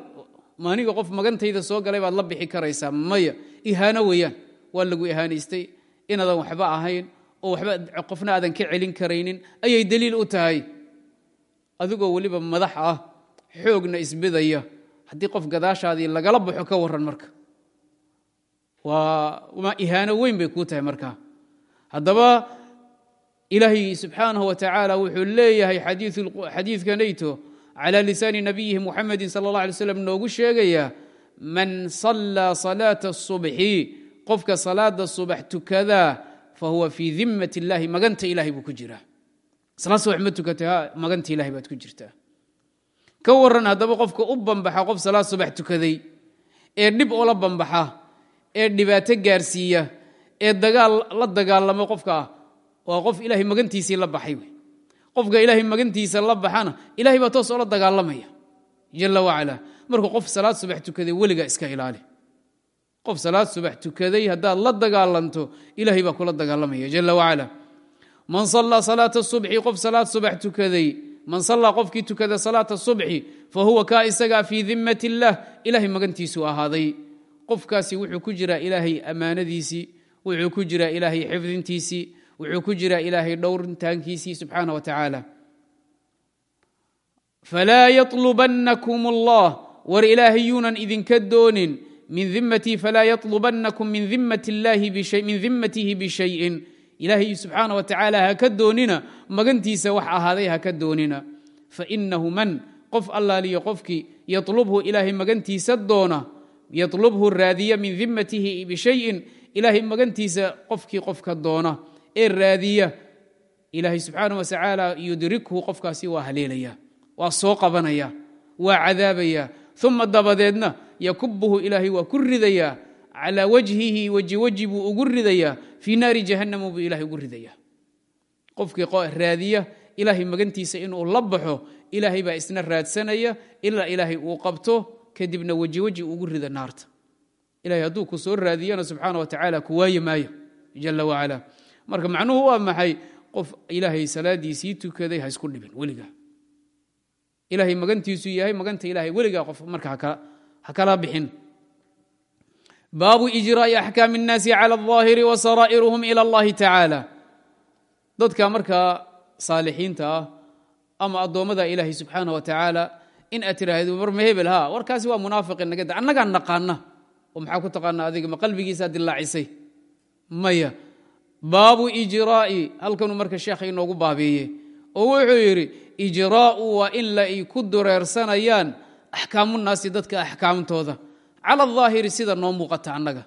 A: maniga qof magantayda soo galay baad la bixi karaysaa maya ihaano weeyaan waa lagu ihaanaystay inaadan waxba ahayn oo waba qofna aadan ka celin karaynin ayay daliil u tahay adigoo weliba madax ah xoogna isbidaya haddii qof gadaashaadii lagala baxo ka waran marka waa ihaano weyn bay kuu tahay marka haddaba ilaahay subxaanahu wa tacaala wuxuu leeyahay xadiidkanayto clى lisaani nabiyihi muxamedi sal اlه alay slam noogu sheegaya man صalىa صalaaة الصubxi qofka salaada subax tukadaa fahuwa fii dimat اllahi maganta ilahay buu ku jiraa salaad subax ma tukata maganta ilahay baad ku jirtaa ka waran haddaba qofka u bambaxa qof salaad subax tukaday ee dhib ula bambaxa ee dhibaato gaarsiiya ee dagaal la dagaalamo qofka ah waa qof ilahay magantiisii la baxay qofka ilaahay magantiisa la baxana ilahay baa toos oola dagaalamaya jala wacala. Markuu qof salaad subax tukaday weligaa iska ilaali qof salaad subax tukaday haddaad la dagaalanto ilahay baa kula dagaalamaya jala wacala. Man salaa salaata subxi qof salaad subax tukaday. Man salaa qofkii tukada salaata subxi fa huwa kaa isagaa fii dimat اllah ilahay magantiisu ahaaday. Qofkaasi wuxuu ku jiraa ilaahay ammaanadiisii wuxuu ku jiraa ilaahay xifdintiisii wuxuu ku jiraa ilaahay dhowritaankiisii subxaana wa tacaala. Falaa yaطlubanakum allah war ilaahay yuunan idinka doonin min dimatii falaa yaطlubanakum min dimatihi bishayin ilaahay subxaana wa tacaala haka doonina magantiisa wax ahaaday haka doonina fainahu man qof allaaliyo qofkii yaطlubhu ilaahay magantiisa doona yaطlubhu raadiya min dimatihi bishayin ilaahay magantiisa qofkii qofka doona ee raadiya ilaahay subxaana wa tacaala yudrikhu qofkaasi waa haleelaya waa soo qabanaya waa cadaabaya uma dabadeedna yakubuhu ilaahay waa ku ridayaa calaa wajhihi weji weji buu ugu ridayaa fii naari jahanamu buu ilahay ugu ridaya. Qofkii raadiya ilaahay magantiisa inuu la baxo ilaahay baa isna raadsanaya. Ilaa ilaahay uu qabto kadibna weji weji ugu rida naarta. Ilahay hadduu ku soo raadiyana subxaana wa tacaala ku waayi maayo jala wacala marka macnuhu waa maxay? Qof ilaahay salaadiisii tukaday ha isku dhibin weligaa. Ilaahay magantiisu yahay maganta ilahay weligaa qof marka ha kala bixin baabu ijraa'i axkaami الnaasi calى الظaahiri wa saraa'iruhum ilى اllahi tacaala dadka markaa saalixiinta ah ama addoommada ilaahay subxaana wa tacaala in aad tiraahdo war ma hebel ha warkaasi waa munaafiqi nagada annagaan naqaana oo maxaa ku taqaana adiga ma qalbigiisaa dilaacisay maya baabu ijraa'i halkanuu marka sheekha inoogu baabeeye oo wuxuu yidhi ijraa'u waa in la ay ku dureersanayaan axkaamunaasi dadka axkaamtooda. Cala ahaahiri sida noo muuqata annaga.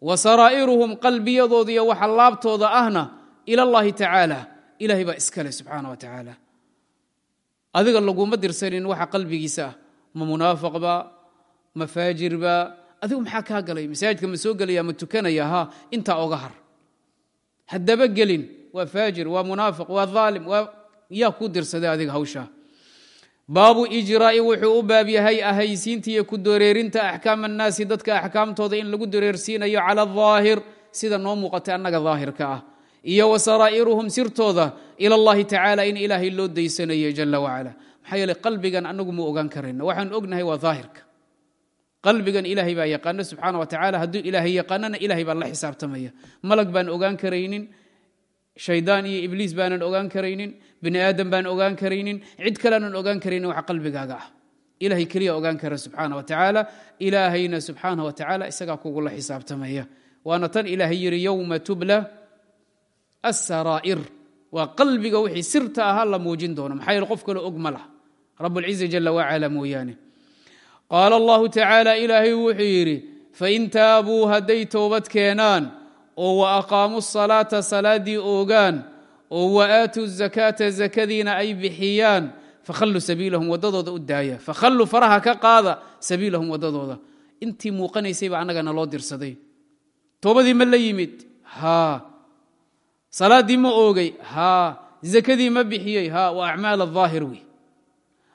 A: Wa saraa'iruhum qalbiyadooda iyo waxa laabtooda ahna ila allahi tacaala. Ilahay baa iskale subxaana wa tacaala. Adiga laguma dirsanin waxa qalbigiisa ah. Ma munaafiq ba ma faajir ba. Adigu maxaa kaa galay? Masaajidka ma soo gelaya ma tukanaya ha? Intaa oga har. Haddaba gelin. Waa faajir waa munaafiq waa aalim yaa kuu baabu ijraa'i wuxuu u baab yahay ahaysiinta iyo ku dareerinta axkaam annaasi dadka axkaamtooda in lagu dareersiinayo cala ahaahir sida noo muuqatay annaga daahirka ah iyo wa sirtooda ila allahi tacaala in ilaahay loo daysanayo jala wacala. Maxaa yeele qalbigan annagu ma ogaan karayno waxaan ognahay waa daahirka. Qalbigan ilaahay baa yaqaana subxaana wa tacaala hadduu ilaahay yaqaanana ilahay baa la xisaabtamaya. Malag baan ogaan karaynin shaydaan iyo ibliis baanan ogaan karaynin bini aadam baan ogaan karaynin cid kaleanan ogaan karaynin wax qalbigaaga ah. Ilahay keliya ogaan kara subxaana wa tacaala ilaahayna subxaana wa tacaala isagaa kugula xisaabtamaya. Waana tan ilaahay yidhi yowma tubla asaraa'ir waa qalbiga wixii sirta ahaa la muujin doono. Maxaa yeele qof kale og ma lah rabulciza jala wacala mooyaane. Qaala allahu tacaala ilaahay wuxuu yidhi fain taabuu hadday toobad keenaan oo wa aqaamuu salaata salaaddii oogaan oo wa aatuu zakaata zakadiina ay bixiyaan fakhalluu sabiilahum waddadooda u daaya. Fakhalluu faraha ka qaada sabiilahum waddadooda. Intii muuqanaysay baa annagana loo dirsaday. Toobadii ma la yimid? Haa. Salaaddii ma oogay? Haa. Zakadii ma bixiyey? Haa. Waa acmaal ahaahir wey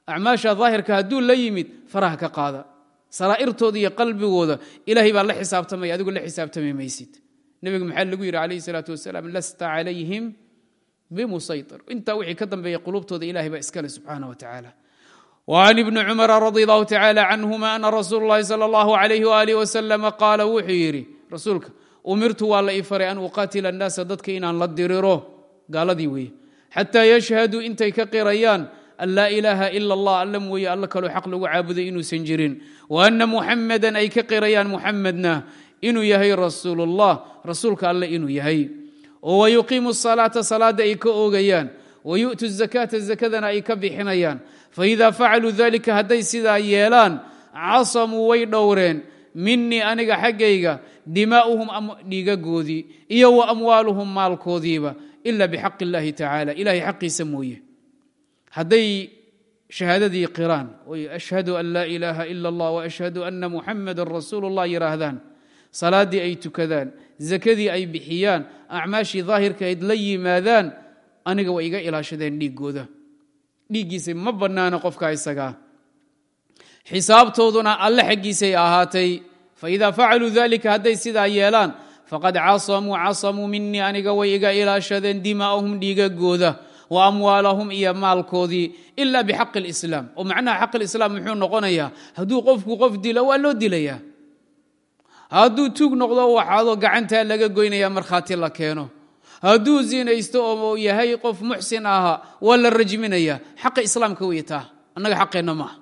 A: acmaasha daahirka hadduu la yimid faraha ka qaada. Saraa'irtooda iyo qalbigooda ilaahay baa la xisaabtamaya adigu la xisaabtami maysid. Nebigu maxaa lagu yidhi calayhi salaatu wasalaam lasta calayhim bimusaytir intaa wixii ka dambeeya qulubtooda ilahay baa iskale subxaana wa tacaala وعن بن cمر رضي الله تعالى عنهma أن رsuuل اللhi صلى الله عليه وآله وسلم قاala wuxuu yidhi rasuulka umirtu waa la ii faray an uqaatila الناasa dadka inaan la diriro gaaladii weeye xatىa yشhهaduu intay ka qirayaan an laa ilaaha ila اllah alla mooye alla kaloo xaq lagu caabuday inuusan jirin وأna muxamada ay ka qirayaan muxamedna inuu yahay rasuul الlah rasuulka alle inuu yahay oo wayuqiimu salaata salaada ay ka oogayaan wayu'tu zakaata zakadana ay ka bixinayaan. Faidaa facaluu dalika hadday sidaa yeelaan casamuu way dhowreen. Minii aniga xaggayga dimaa'uhum dhiigagoodii iyo wa amwaaluhum maalkoodiiba ila bixaq illaahi tacaala. Ilahay xaqiisa mooye. Hadday shahaadadii qiraan oy ashhadu an laa ilaaha ila allah waashhadu ana muxamadan rasuulu اllah yidhaahdaan salaadii ay tukadaan zakadii ay bixiyaan acmaashii daahirkaayd la yimaadaan aniga way iga ilaashadeen dhiigooda dhiiggiisa ma bannaana qofka isagaa. Xisaabtooduna alle xaggiisay ahaatay. Faida facaluu dalika hadday sidaa yeelaan faqad casamuu casamuu minii aniga way iga ilaashadeen dimaa'ahum dhiigagooda wa amwaalahum iyo maalkoodii ila bixaqi اlislaam oo macnaha xaq lislaam muxuu noqonayaa? Hadduu qofku qof dilo waa loo dilayaa hadduu tuug noqdo waxaado gacantaa laga goynaya markhaati la keeno. Hadduu zinaysto oo yahay qof muxsin ahaa waa la rajminaya xaqa islaamka wey taa annaga xaqeenna maaha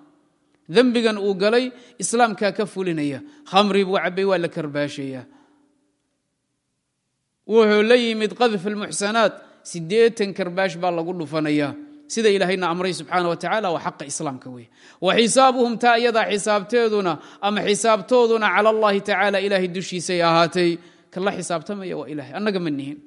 A: dembigan uu galay islaamkaa ka fulinaya. Khamri buu cabay waa la karbaashaya wuxuu la yimid qadf almuxsanaat siddeetan karbaash baa lagu dhufanaya sida ilaahayna amray subxaana wa tacaala waa xaqa islaamka weeye. Wa xisaabuhum taa iyadaa xisaabteeduna ama xisaabtooduna cala allahi tacaala ilaahay dushiisay ahaatay. Kala xisaabtamaya waa ilahay annaga ma nihin.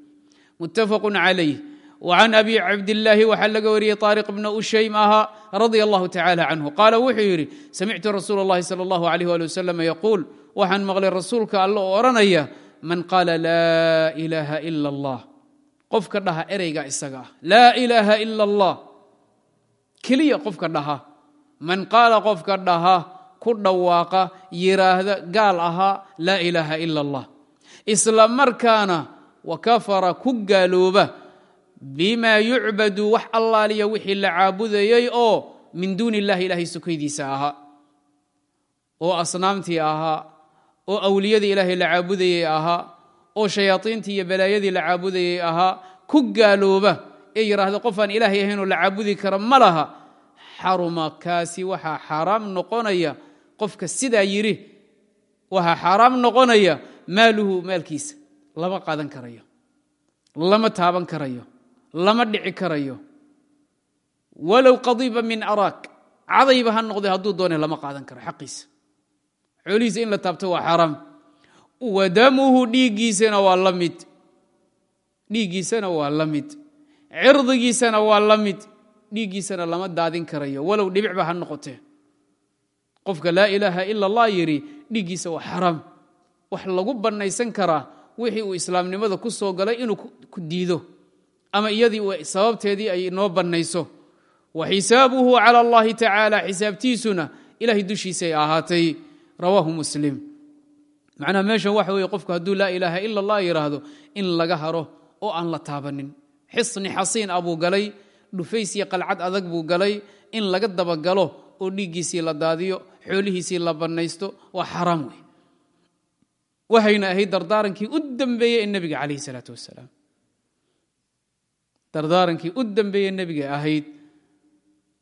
A: Muttafaqun calayh. Wa can abi cabdillaahi waxaa laga wariyey aariq bna ushaymaha radia allahu tacaala canhu. Qaala wuxuu yidhi samictu rasuul اllahi sal allahu alayh ali wasalam yaquul. Waxaan maqlay rasuulka alla oo odhanaya man qaala laa ilaaha ila allah. Qofka dhaha ereyga isaga ah laa keliya qofka dhaha. Man qaala qofka dhaha ku dhawaaqa yiraahda gaal ahaa laa ilaaha ila اllah isla markaana wakafara ku gaalooba bima yucbadu wax allaaliya wixii la caabudayey oo min duuni illahi ilaahay sokaydiisa ahaa. Oo asnaamtii ahaa oo awliyadii ilaahay la caabudayey ahaa oo shayaaiintii iyo balaayadii la caabudayey ahaa ku gaalooba ee yidhaahda qofaan ilaahay ahaynoo la caabudi kara ma laha. Xaruma kaasi waxaa xaaraam noqonaya. Qofka sidaa yidhi waxaa xaaraam noqonaya maaluhu maalkiisa lama qaadan karayo lama taaban karayo lama dhici karayo. Walow qadiba min araak cadayba ha noqday hadduu doone lama qaadan karo xaqiisa. Xoolihiisa in la taabto waa xaaraam wa damuhu dhiiggiisana waa la mid. Dhiiggiisana waa la mid cirdigiisana waa la mid dhiiggiisana lama daadin karayo walow dhibicba ha noqotee qofka laa ilaaha ila allah yidhi dhiiggiisa waa xaraam wax lagu bannaysan karaa wixii uu islaamnimada ku soo galay inuu ku diido. Ama iyadii sababteedii ay noo bannayso. Wa xisaabuhu cala allahi tacaala xisaabtiisuna ilahay dushiisay ahaatay. Rawaahu muslim. Macnaha meeshan waxa weeye qofku hadduu laa ilaaha ila allah yidhaahdo in laga haro oo aan la taabanin xisni xasiin ah buu galay dhufays iyo qalcad adag buu galay. In laga dabagalo oo dhiiggiisii la daadiyo xoolihiisii la bannaysto waa xaraam wey waxayna ahayd dardaarankii u dambeeyey ee nebiga calayhi salaatu wasalaam dardaarankii u dambeeye nebiga ahayd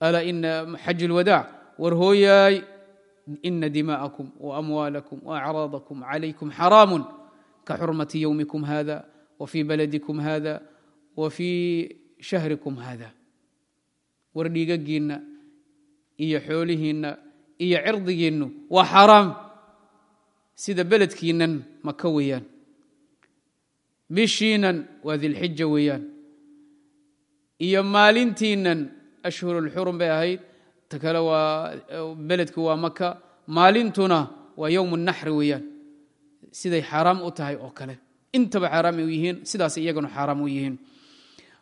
A: alaa ina xaji lwadaac war hooyaay ina dimaa'akum waamwaalakum waacraadakum calaykum xaraamun ka xurmati yowmikum hada wa fii baladikum hada wa fii shahrikum hada war dhiigagiinna iyo xoolihiinna iyo cirdigiinnu waa xaraam. Sida beledkiinnan maka weeyaan. Bishiinan waa dilxija weeyaan. Iyo maalintiinnan ashhurulxurum bay ahayd. Ta kale waa beledku waa maka maalintuna waa yowm naxri weeyaan. Siday xaaraam u tahay oo kale. Intaba xaaraam u yihiin sidaas iyaguna xaaraam u yihiin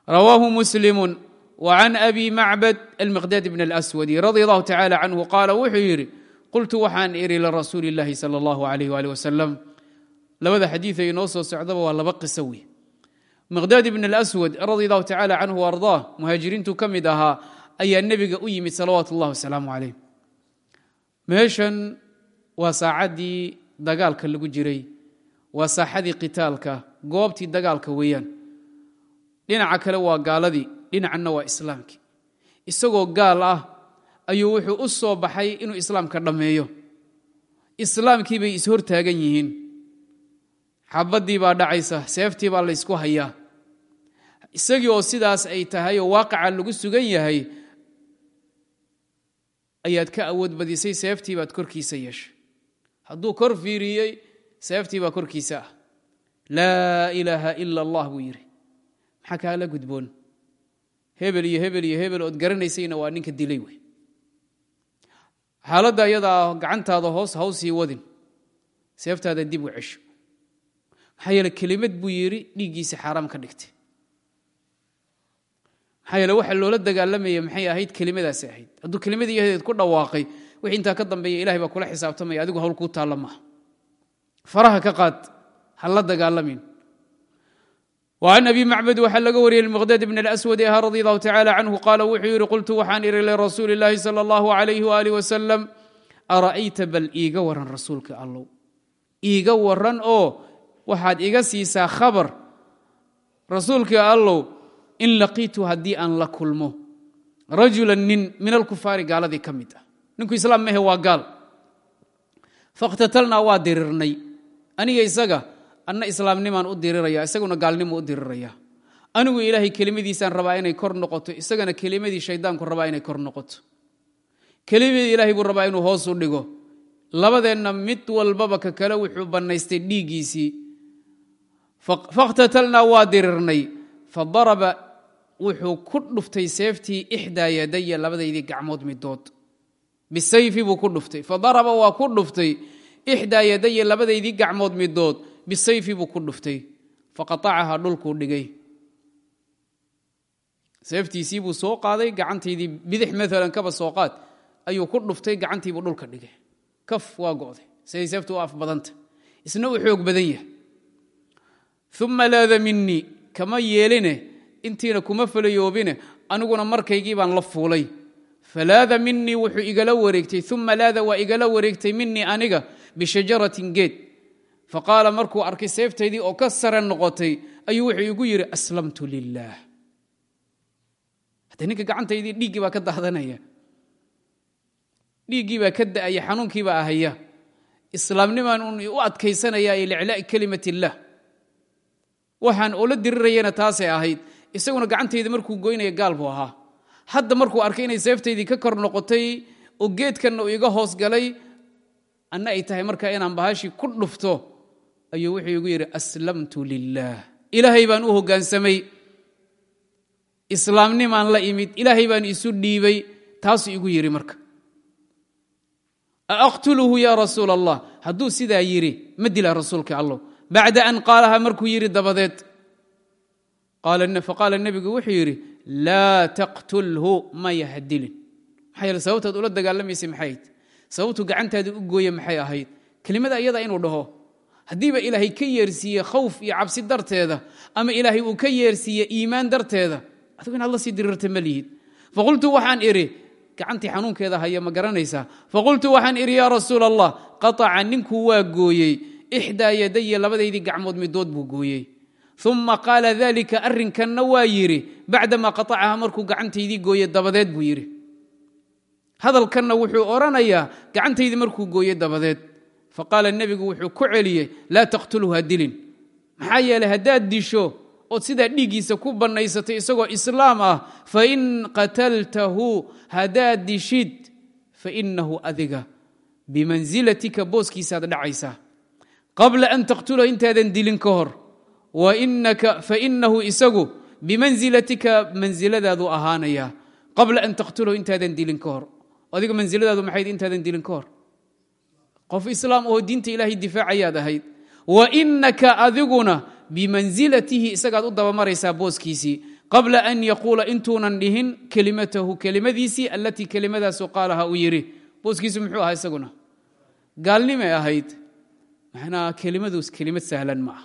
A: rawaahu muslimu وعn أbي macbd الmqdاd بن الأswdi radي الlه tacالى canه qaala wuxuu yidhi qultu waxaan iri lirasuuli الlahi salى الlه عlيه ali wsلم labada xadiiثa inoo soo socdaba waa laba qiso wey miqdaad ibn اlأswad radي الlahu tacalى canhu وarضاه muhaajiriintu ka mid ahaa ayaa nebiga u yimid salawaat الlah wasalaamu عaleyh meeshan waa saacaddii dagaalka lagu jiray waa saaxadii qitaalka goobtii dagaalka weeyaan dhinaca kale waa gaaladii dhinacanna waa islaamkii. Isagoo gaal ah ayuu wuxuu u soo baxay inuu islaamka dhammeeyo. Islaamkii bay ishortaagan yihiin. Xabaddii baa dhacaysa seeftii baa laysku hayaa. Isagii oo sidaas ay tahay oo waaqaca lagu sugan yahay ayaad ka awood badisay seeftii baad korkiisa yeeshay. Hadduu kor fiiriyey seeftii baa korkiisa ah. Laa ilaaha ila allah buu yidhi maxaa kaala gudboon. Hebel iyo hebel iyo hebel ood garanaysayna waa ninka dilay wey xaaladda iyadaa gacantaada hoos hawsii wadin. Seeftaada dib u cesho. Maxaa yeele kelimad buu yidhi dhiiggiisa xaaraam ka dhigtay. Maxaa yeele waxa loola dagaalamaya maxay ahayd kelimadaasi ahayd. Hadduu kelimadii yahadeed ku dhawaaqay wixii intaa ka dambeeya ilahay baa kula xisaabtamaya adigu hawl kuu taalla maaha. Faraha ka qaad ha la dagaalamin وعن أbي macbd waxaa laga wariyey مqdad بن الأswd aha radي الlه tacalى canه qaala wuxuu yihi qultu waxaan iri lirasuuli الlahi salى الlah عalayh وalih وsلم ara'ayta bal iiga waran rasuulka allow iiga waran oo waxaad iga siisaa khabar rasuulka allow in laqiitu haddii aan la kulmo rajula nin min alkufaari gaaladii ka mid ah ninku islaam mahe waa gaal faاkhtatalnaa waa dirirnay aniga isaga anna islaamnimaan u diriraya isaguna gaalnimo u diriraya. Anigu ilaahay kelimadiisaan rabaa inay kor noqoto isagana kelimadii shaydaanku rabaa inay kor noqoto. Kelimadii ilaahay buu rabaa inuu hoos u dhigo. Labadeenna mid walbaba ka kale wuxuu bannaystay dhiiggiisii. Fakhtatalnaa waa dirirnay. Fadaraba wuxuu ku dhuftay seeftii ixdaa yadaya labadaydii gacmood midood. Bisayfi buu ku dhuftay. Fadaraba waa ku dhuftay ixdaa yadaya labadaydii gacmood midood bisayfi buu ku dhuftay faqaacaha dhulkuu dhigay. Seeftiisii buu soo qaaday gacantaydii bidix maalan kaba soo qaad ayuu ku dhuftay gacantiibuu dhulka dhigay. Kaf waa go'day siday seeftu u af badanta isna uu xoog badan yahay. Uma laada minii kama yeeline intiina kuma falayoobine aniguna markaygii baan la fuulay. Falaada minii wuxuu igala wareegtay uma laada waa igala wareegtay aniga bishajaratin geed faqaala markuu arkay seeftaydii oo ka sare noqotay ayuu wuxuu igu yidhi aslamtu lilaah hadda ninka gacantaydii dhiiggii baa ka daadanaya dhiiggii baa ka da'aya xanuunkiibaa ahaya. Islaamnimaan un u adkaysanaya liclaa'i kelimat waxaan ula dirirayana taasay ahayd. Isaguna gacantayda markuu goynaya gaal buu ahaa. Hadda markuu arkay inay seeftaydii ka kor noqotay oo geedkanna uu iga hoos galay anna ay tahay markaa inaan bahashii ku dhufto ayuu wuxuu igu yidhi aslamtu lilaah ilaahay baan u hoggaansamay islaamnimaan la imid ilaahay baan isu dhiibay taasuu igu yidhi marka. Aaqtuluhu ya rasuul allah hadduu sidaa yidhi ma dila rasuulka allow. Bacda an qaalaha markuu yidhi dabadeed. Faqaala nebigu wuxuu yidhi laa taqtulhu maya ha dilin maxaa yeele sababtaad ula dagaalamaysay maxay ahayd? Sababtu gacantaada u gooye maxay ahayd? Kelimada iyada inuu dhaho haddiiba ilaahay ka yeersiiye khawf iyo cabsi darteeda ama ilaahay uu ka yeersiiye iimaan darteeda adigu inaad la sii diriirta ma lihid. Faqultu waxaan idhi gacantii xanuunkeeda haya ma garanaysaa faqultu waxaan idhi yaa rasuul allah qataca ninkuu waa gooyey. Ixdaa yadaya labadaydii gacmood midood buu gooyey. Uma qaala dalika arrinkanna waa yidhi bacdamaa qatacaha markuu gacantaydii gooye dabadeed buu yidhi. Hadalkanna wuxuu odhanayaa gacantaydii markuu gooye dabadeed faqaala nebigu wuxuu ku celiyey laa taqtulhu ha dilin. Maxaa yeeley haddaad disho ood sidaa dhiiggiisa ku bannaysatay isagoo islaam ah fain qataltahu haddaad dishid fainahu adiga bimansilatika booskiisaad dhacaysaa. Qabla an taqtulahu intaadan dilin ka hor fainahu isagu bimansilatika mansiladaadu ahaanaya. Qabla an taqtulahu intaadan dilin ka hor. Adiga mansiladaadu maxayd intaadan dilin ka hor qof islaam oo diinta ilaahay difaacayaad ahayd. Wa inaka adiguna bimansilatihi isagaad u dabamaraysaa booskiisii qabla an yaquula intuunan dhihin kelimatahu kelimadiisii allatii kelimadaasoo qaalaha uu yidhi booskiisu muxuu ahaa isaguna? Gaalnimay ahayd. Macnaa kelimaduus kelimad sahlan ma ah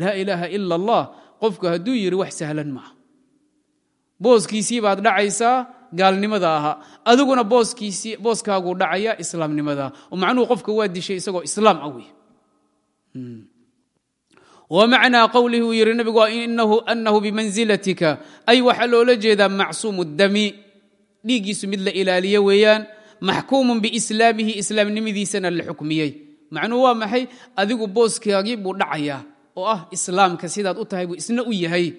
A: laa ilaaha ila allah qofku hadduu yidhi wax sahlan ma ah booskiisii baad dhacaysaa gaalnimada ahaa adiguna booskaaguu dhacaya islaamnimada. Oo macnuhu qofka waa dishay isagoo islaam ah wey wmacnaa qowlihi uu yidhi nabigu anahu bimansilatika ay waxaa loola jeedaa macsuumu dami. Dhiiggiisu mid la ilaaliye weeyaan. Maxkuumun biislaamihi islaamnimadiisana la xukmiyey. Macnuhu waa maxay? Adigu booskaagii buu dhacayaa oo ah islaamka sidaad u tahay buu isna u yahay.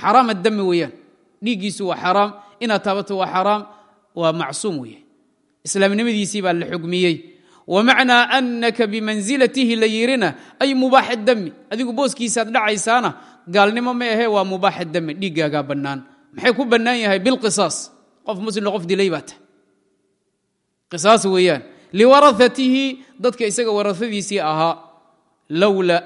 A: Xaraam adami weeyaan. Dhiiggiisu waa xaraam inaad taabato waa xaraam waa macsuum weeye. Islaamnimadiisii baa la xukmiyey wmacnaa anaka bimansilatihi la yirina ay mubaaxa dami adigu booskiisaad dhacaysaana gaalnimo ma ahe waa mubaaxa dami dhiiggaagaa bannaan. Maxay ku bannaan yahay? Bilqisaas qof muslim qof dilay baa tahay. Qisaas weeyaan. Liwaraatihi dadka isaga warasadiisii ahaa laa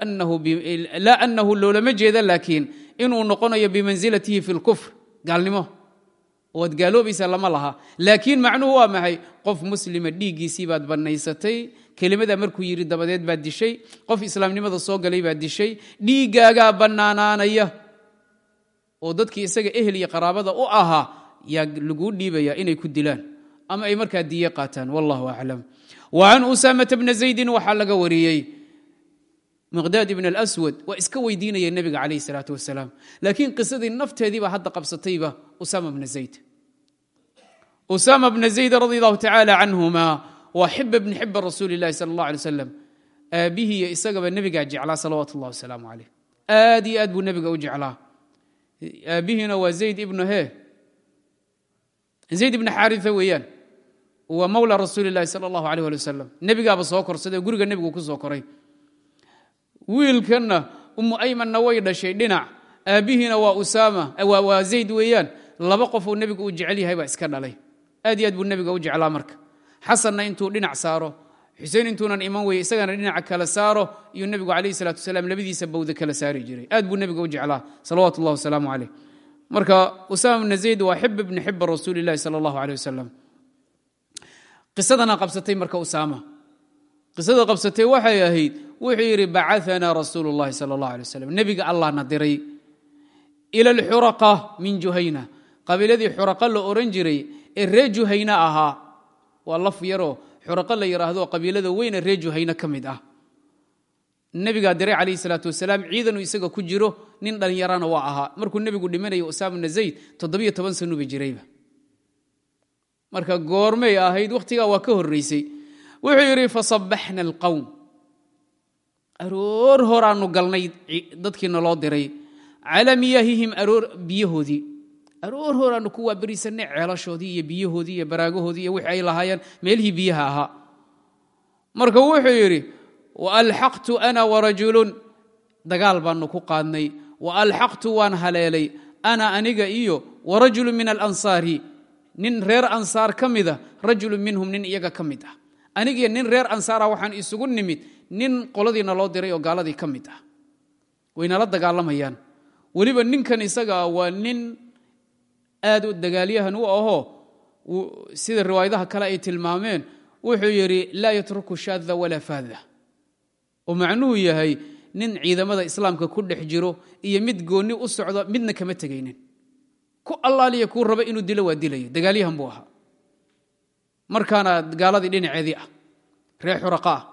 A: anahu loolama jeeda laakiin inuu noqonayo bimansilatihi fi lkufr gaalnimo waad gaaloobaysaa lama laha. Laakiin macnuhu waa maxay? Qof muslima dhiiggiisii baad bannaysatay kelimada markuu yidhi dabadeed baad dishay qof islaamnimada soo galay baad dishay dhiiggaagaa bannaanaanaya. Oo dadkii isaga ehel iyo qaraabada u ahaa yaa laguu dhiibaya inay ku dilaan ama ay markaa diye qaataan. Wallahu aclam wa can usaamata bna zaydin waxaa laga wariyey miqdaad ibn alswad waa iska weydiinaya nebiga calayh salaatu wasalaam. Laakiin qisadii nafteediibaa hadda qabsatayba usama bna zayd. Usama bna zayd radi allahu tacaala canhuma waa xiba bni xiba rasuuli illahi sala allah alay slam aabbihii iyo isagaba nebigaa jeclaa salawaatu ullahi wasalaamu caleyh aad iyo aad buu nebiga u jeclaa. Aabbihiina waa zayd ibnu he zayd ibni xaaria weeyaan. Waa mawla rasuuli llahi sala allahu aleyh ali wasalam nebigaaba soo korsaday wiilkanna umu aymanna way dhashay dhinac aabbihiina waa usaama waa zayd weeyaan. Laba qofuu nebigu uu jecel yahay baa iska dhalay. Aad iyo aad buu nebiga u jeclaa marka. Xasanna intuu dhinac saaro xuseen intuunan iman weye isagana dhinaca kala saaro iyuu nebigu calayh salatu wasalaam labadiisa bawda kala saari jiray. Aad buu nebiga u jeclaa salawaatu wasalaamu caleyh marka usaama bna zayd waa xib bni xiba rasuuli sala allahu aleyh wasalam qisadana qabsatay marka usaama. Qisada qabsatay waxay ahayd wuxuu yidhi bacaanaa rasuulu llahi sala allah alay wasalam nebiga allahna diray ila alxuraqa min juhayna. Qabiiladii xuraqa la oran jiray ee ree juhayna ahaa waa laf yaroo xuraqa la yidhaahdo qabiilada weyne ree juhayna ka mid ah. Nebigaa diray calayhi salaatu wasalaam ciidanu isaga ku jiro nin dhallinyarana waa ahaa. Markuu nebigu dhimanaya usaama bna zayd toddobiyo toban sanuba jirayba. Marka goormay ahayd wakhtigaa waa ka horraysay wuxuu yidhi fasabaxna alqowm aroor horaanu galnay dadkii naloo diray. Calaa miyaahihim aroor biyahoodii. Aroor horaanu ku waaberisanay ceelashoodii iyo biyahoodii iyo baraagahoodii iyo wixii ay lahaayeen meelihii biyaha ahaa. Marka wuxuu yidhi waalxaqtu ana warajulun dagaal baanu ku qaadnay. Waalxaqtu waan haleelay. Ana aniga iyo warajulu min alansaari. Nin reer ansaar ka mida rajulu minhum nin iyaga ka mid ah. Anigiyo nin reer ansaara waxaan isugu nimid nin qoladiina loo diray oo gaaladii ka mid ah. Waynala dagaalamayaan. Weliba ninkan isagaa waa nin aad u dagaalyahan u ahoo sida riwaayadaha kale ay tilmaameen wuxuu yidhi laa yatruku shaada walaa faada oo macnuhu yahay nin ciidamada islaamka ku dhex jiro iyo mid goonni u socdo midna kama tegaynin. Ku allaaliya kuu raba inuu dilo waa dilaya dagaalyahan buu ahaa. Markaana gaaladii dhinaceedii ah reer ah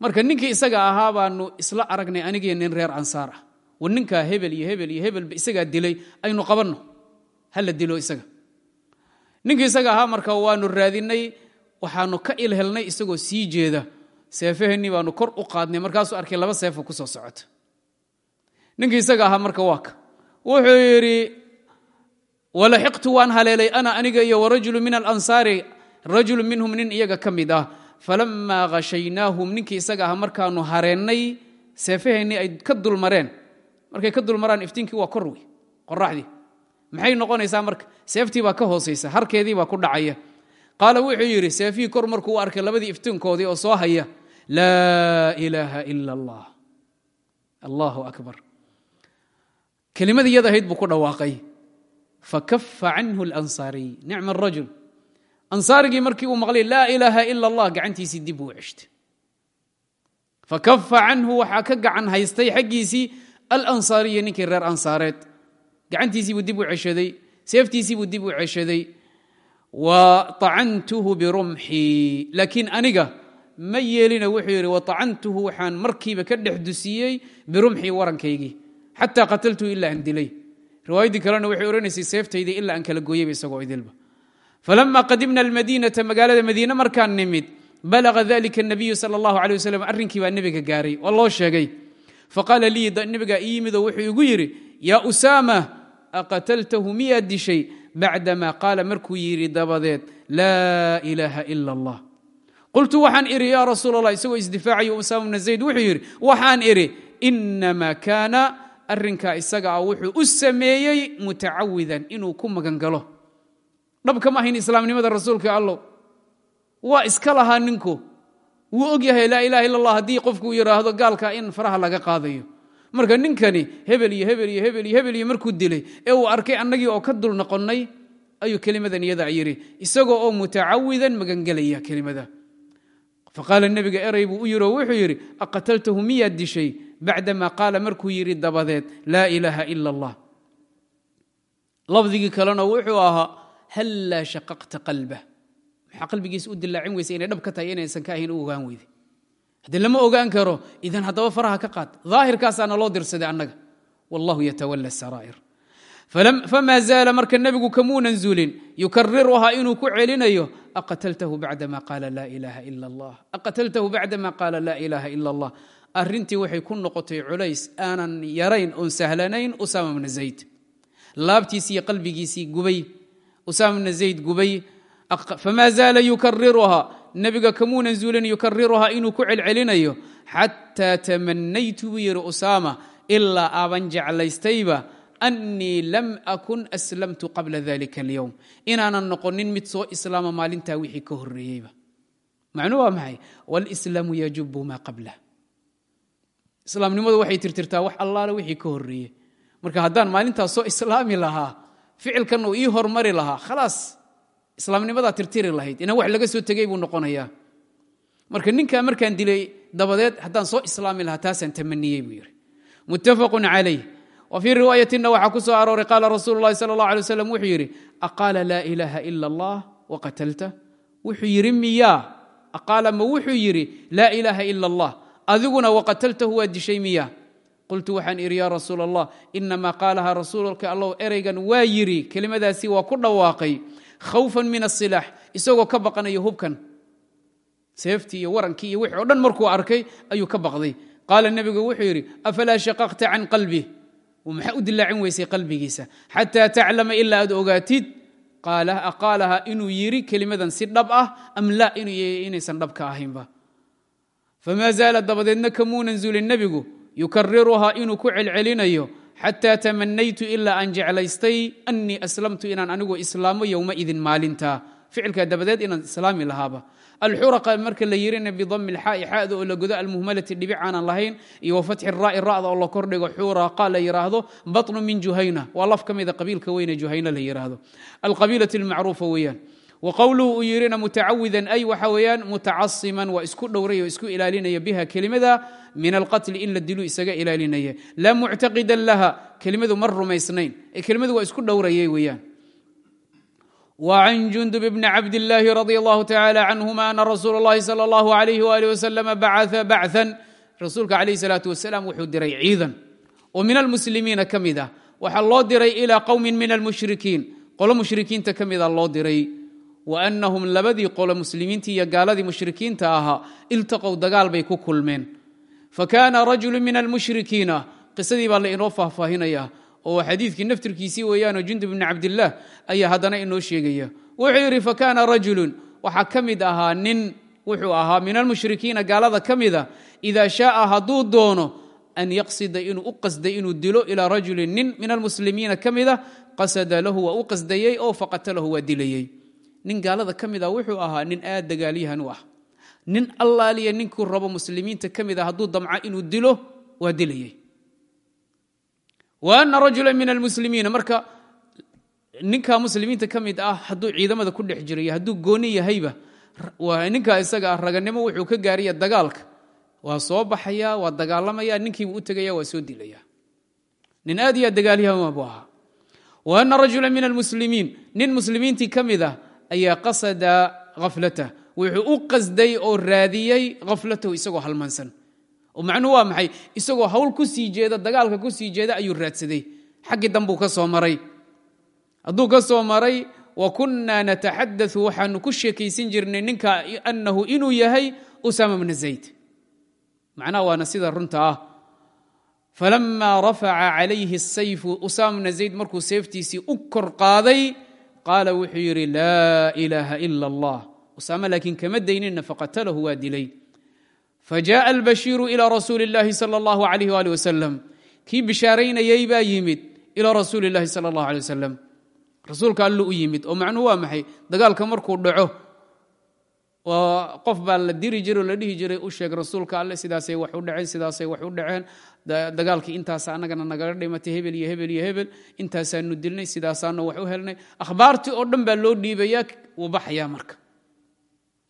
A: marka ninkii isaga ahaa baanu isla aragnay anigiyo nin reer ansaar ah. War ninkaa hebel iyo hebel iyo hebelba isagaa dilay aynu qabanno. Hala dilo isaga. Ninkii isaga ahaa marka waanu raadinay waxaanu ka ilhelnay isagoo sii jeeda. Seefaheenii baanu kor u qaadnay markaasuu arkay laba seefo ku soo socota. Ninkii isaga ahaa marka waa wuxuu yidhi walaxiqtu waan haleelay ana aniga iyo warajulu min alansaari rajulu minhum nin iyaga ka mid ah falamaa khashaynaahum ninkii isaga aha markaanu hareennay seefaheennii ay ka dulmareen. Markay ka dulmaraan iftiinkii waa kor wey qoraxdii maxay noqonaysaa marka? Seeftii baa ka hoosaysa harkeedii baa ku dhacaya. Qaala wuxuu yidhi seefihii kor markuu u arkay labadii iftiinkoodii oo soo haya laa ilaaha ila allah. Allahu akbar. Kelimadii yad ahayd buu ku dhawaaqay. Fakafa canhu alansaariy nicma arajul ansaarigii markii uu maqlay laa ilaaha ila allah gacantiisii dib uu ceshtay fakafa canhu waxaa ka gacan haystay xaggiisii alansaariya ninkii reer ansaareed. Gacantiisiibuu dib u ceshaday seeftiisiibuu dib u ceshaday. Wa acantuhu birumxii laakiin aniga ma yeelina wuxuu yidhi waacantuhu waxaan markiiba ka dhex dusiyey birumxii warankaygii xataa qataltuhu ilaa aan dilay. Riwaayaddii kalena waxay odhanaysay seeftaydii ilaa aan kala gooyeyba isagoo idilba falama qadimna almadiinata magaalada madiine markaan nimid balaga dalika nabiyu sal allahu alay wasalam arrinkii baa nebiga gaaray oo loo sheegay faqaala lii nebigaa ii yimidoo wuxuu igu yidhi yaa usaama aqataltahu miyaad dishay bacdama qaala markuu yidhi dabadeed laa ilaaha ila allah qultu waxaan idhi yaa rasuul allah isagoo isdifaacayo usaama bna zayd wuxuu yidhi waxaan idhi inamaa kaana arrinkaa isaga ah wuxuu u sameeyey mutacawidan ku magan galo dhabkama ahayn islaamnimada rasuulka allow waa iska lahaa ninku. Wuu og yahay laa ilaha illa allah haddii qofkuu yidhaahdo gaalka in faraha laga qaadayo. Marka ninkani hebel iyo hebel iyo hebel iyo hebel iyo markuu dilay ee uu arkay annagii oo ka dul noqonnay ayuu kelimadan iyada yidhi isagoo oo mutacawidan magangelaya kelimada. Faqaala nebiga eray buu u yidhi oo wuxuu yidhi aqataltahu miyaad dishay bacdama qaala markuu yidhi dabadeed laa ilaaha ila allah lafdigii kalena wuxuu ahaa hallaa shaqaqta qalbah maxaa qalbigiisa u dilaacin weysa inay dhab ka tahay inaysan ka ahayn u ogaan weyde haddii lama ogaan karo idan haddaba faraha ka qaad daahirkaasaana loo dirsaday annaga wallahu yatawala saraa'ir famaa zaala marka nebigu kamuunan zuulin yukariruhaa inuu ku celinayo aqataltahu bacdama qaala laa ilaaha ila allah aqataltahu bacdama qaala laa ilaaha ila allah arrintii waxay ku noqotay culays aanan yarayn oon sahlanayn usaama bna zayd laabtiisii qalbigiisii gubay usaama bna zayd gubay famaa zaala yukariruhaa nebiga kamuunan zuulin yukariruhaa inuu ku celcelinayo. Xataa tamanaytu buu yidhi usaama ilaa aaban jeclaystayba annii lam akun aslamtu qabla dalika alyowm inaanan noqonin mid soo islaama maalintaa wixii ka horreeyeyba. Macnuu waa maxay? Walislaamu yajubu maa qablah islaamnimadu waxay tirtirtaa wax allaale wixii ka horreeye marka haddaan maalintaas soo islaami lahaa ficilkan uu ii hormari lahaa. Khalaas islaamnimadaa tirtiri lahayd. Inaan wax laga soo tegey buu noqonayaa. Marka ninkaa markaan dilay dabadeed haddaan soo islaami lahaa taasaan tamaniyey buu yidhi. Muttafaqun calayh. Wa fii waxaa ku soo arooray qaala rasuulu llahi sala allah alay waslam wuxuu yidhi aqaala laa ilaaha ila allah waqatalta wuxuu yidhi miyaa. Aqaala ma wuxuu yidhi laa ilaaha ila allah. Adiguna waqataltahu waa dishay miyaa qultu waxaan idhi yaa rasuul allah inamaa qaalaha rasuulka allow ereygan waa yidhi kelimadaasi waa ku dhawaaqay khawfan min asilaax isagoo ka baqanayo hubkan. Seeftii iyo warankii iyo wixii o dhan markuu arkay ayuu ka baqday. Qaala nebigu wuxuu yidhi afalaa shaqaqta can qalbi? Maxaa u dilaacin weysay qalbigiisa. Xataa taclama ilaa aad ogaatid. Qaalaha inuu yidhi kelimadan si dhab ah am laa inaysan dhabka ahaynba. Famaa zaala dabadeedna kamuunan zulin nebigu yukariruhaa inuu ku celcelinayo xataa tamanaytu ilaa aan jeclaystay annii aslamtu inaan anigu islaamo yowmaidin maalintaa ficilkaa dabadeed inaan islaami lahaaba. Alxuraqa marka la yirina bidami lxaai xaada oo la almuhmalati dhibic lahayn iyo wafatxi raai ra'da oo la kordhigo xuraqa la yiraahdo batnu min juhayna. Waa laf ka mida qabiilka weyne juhayna la yiraahdo. Alqabiilati almacruufa weeyaan. Wa qowluhu uu yirina mutacawidan ay waxa weeyaan mutacasiman waa isku dhowray oo isku ilaalinaya biha kelimada min alqatli in la dilu isaga ilaalinaya laa muctaqidan laha kelimadu ma rumaysnayn ee kelimadu waa isku dhowrayay weeyaan وعن جندب بن عبد الله رضي الله تعالى عنهما أن رsuuل اللhi صلى الله عليه وaله وسلم بعث بعثا rasuulka عليه الصلاaة وسلام wuxuu diray ciidan oo min الmسلimiina ka mid ah waxaa loo diray إلى qوم min الmuشhriكiin qolo muشhrikiinta ka mida loo diray وأنهم labadii qolo muslimiintii iyo gaaladii muشhrikiinta ahaa ilتaqow dagaal bay ku kulmeen fakaana rajulu min almushrikiina qisadii baa la inoo faahfaahinaya oo xadiikii naftirkiisii weyaano jundub bni cabdilaah ayaa haddana inoo sheegaya wuxuu yidhi fakaana rajulun waxaa ka mid ahaa nin wuxuu ahaa min almushrikiina gaalada ka mida idaa shaaa hadduu doono an yaqsida inuu u qasday inuu dilo ilaa rajulin nin min almuslimiina ka mida qasada lahu waa u qasdayey oo faqatalahu waa dilayey nin gaalada ka mida wuxuu ahaa nin aad dagaalyahan u ah nin allaaliya ninkuu rabo muslimiinta ka mid a hadduu damca inuu dilo waa dilayey. Wa ana rajula min almuslimiina marka ninka muslimiinta ka mid ah hadduu ciidamada ku dhex jirayo hadduu gooni yahayba ninkaa isaga ah raganimo wuxuu ka gaaraya dagaalka. Waa soo baxaya waa dagaalamaya ninkiibu u tegaya waa soo dilaya. Nin aad iyo aad dagaalyahan buu ahaa. Wa ana rajula min almuslimiin nin muslimiintii ka mid ah ayaa qasada khaflatah wuxuu u qasday oo raadiyey khaflatahu isagoo halmansan. Oo macnuhu waa maxay? Isagoo hawl ku sii jeeda dagaalka ku sii jeeda ayuu raadsaday. Xaggii dambuu ka soo maray. Hadduu ka soo maray wa kunnaa nataxadau waxaanu ku sheekaysan jirnay ninka annahu inuu yahay usama bna zayd. Macnaha waana sida runta ah. Falamaa rafaca calayhi asayfu usama bna zayd markuu seeftiisii u kor qaaday qaala wuxuu yidhi laa ilaaha ila allah usaame laakiin kama daynina faqatalahu waa dilay fajaءa albashiiru ilى rasuuli اllahi salى اllahu alayh ali wasalam kii bishaaraynayey baa yimid ilى rasuuli اllahi salى اllahu alيه wasalam rasuulka allu u yimid oo macnuhu waa maxay dagaalka markuu dhaco qof baa la diri jiray oo la dhihi jiray u sheeg rasuulka alle sidaasay wax u dhaceen sidaasay wax u dhaceen dagaalkii intaasa annagana nagaga dhimatay hebel iyo hebel iyo hebel intaasaanu dilnay sidaasaanu wax u helnay akhbaartii oo dhan baa loo dhiibayaa wuu baxayaa marka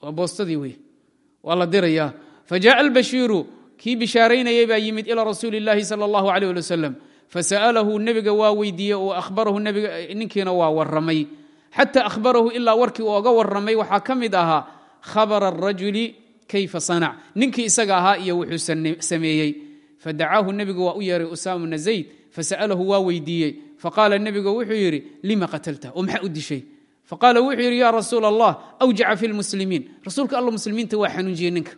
A: waa boostadii wey waa la dirayaa fajaءa albashiiru kii bishaaraynayay baa yimid ilى rasuuli اllahi salى اllahu alيh ali wasalam fasa'alahu nebiga waa weydiiyey oo ahbarahu ninkiina waa waramay xata ahbarahu ilaa warkii uu oga waramay waxaa ka mid ahaa khabara الrajuli kayfa sanac ninkii isaga ahaa iyo wuxuu sameeyey fadacaahu nebigu waa u yeeray usama bna zayd fasa'alahu waa weydiiyey faqaala nebigu wuxuu yidhi lima qatalta oo maxaa u dishay Faqaala wuxuu yidhi ya rasuul allah awjaca fi lmuslimiin rasuulka alla muslimiinta waa xanuunjiyey ninka.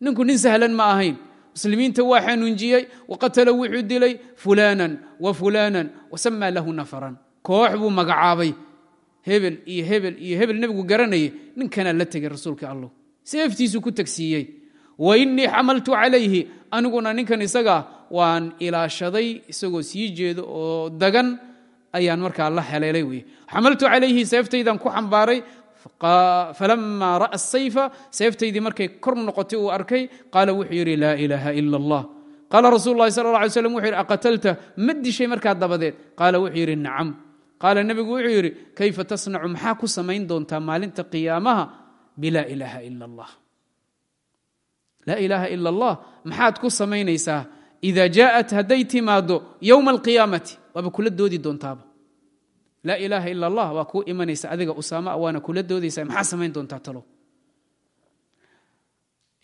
A: Ninku nin sahlan ma ahayn. Muslimiinta waa xanuunjiyey. Waqatala wuxuu dilay fulanan wa fulanan wasamaa lahu nafaran. Koox buu magacaabay. Hebel iyo hebel iyo hebel nebigu garanayay ninkanaa la tegay rasuulka allow seeftiisuu ku tagsiiyey. Wa innii xamaltu calayhi aniguna ninkan isagaa waan ilaashaday isagoo sii jeedo oo dagan ayaan markaa la haleelay wey xamaltu calayhi seeftaydan ku xambaaray falama ra'a sayfa seeftaydii markay kor noqotay uu arkay qaala wuxuu yidhi laa ilaaha ila allah qaala rasul lahi sal alay slam wuxu yidhi aqatalta? Ma dishay markaa dabadeed. Qaala wuxuu yidhi nacam. Qaala nebigu wuxuu yidhi kayfa tasnacu? Maxaa ku samayn doontaa maalinta qiyaamaha? Bilaa ilaaha ila allah laa ilaaha ila allah maxaad ku samaynaysaa? Ida jaaءat hadday timaado yowma alqiyaamati. Waaba kula doodi doontaaba laa ilaaha ila allah waa kuu imanaysa adiga usaama waana kula doodaysa. Maxaa samayn doontaa talo?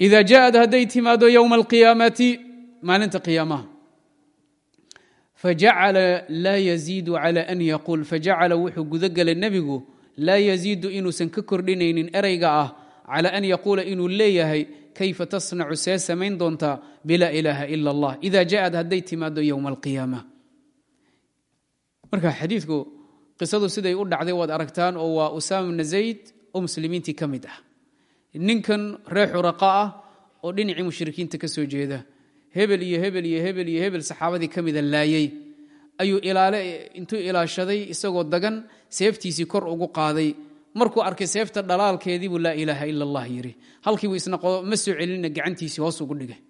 A: Ida jaaءad hadday timaado yowma alqiyaamati maalinta qiyaamaha fajacala laa yaziidu cala an yaquul. Fajacala wuxuu gudagelay nebigu laa yaziidu inuusan ka kordhinaynin ereyga ah cala an yaquula inuu leeyahay kayfa tasnacu see samayn doontaa bilaa ilaaha ila allah ida jaaءad hadday timaado yowma alqiyaama marka xadiidku qisadu siday u dhacday waad aragtaan oo waa usaama bna zayd oo muslimiintii ka mid ah. Ninkan reer xuraqa ah oo dhinacii mushrikiinta ka soo jeeda. Hebel iyo hebel iyo hebel iyo hebel saxaabadii ka mida laayey ayuu ilaale intuu ilaashaday isagoo dagan seeftiisii kor ugu qaaday. Markuu arkay seefta dhalaalkeediibuu laa ilaaha ila allah yidhi halkiibuu isna ma soo celina gacantiisii hoos ugu dhigay.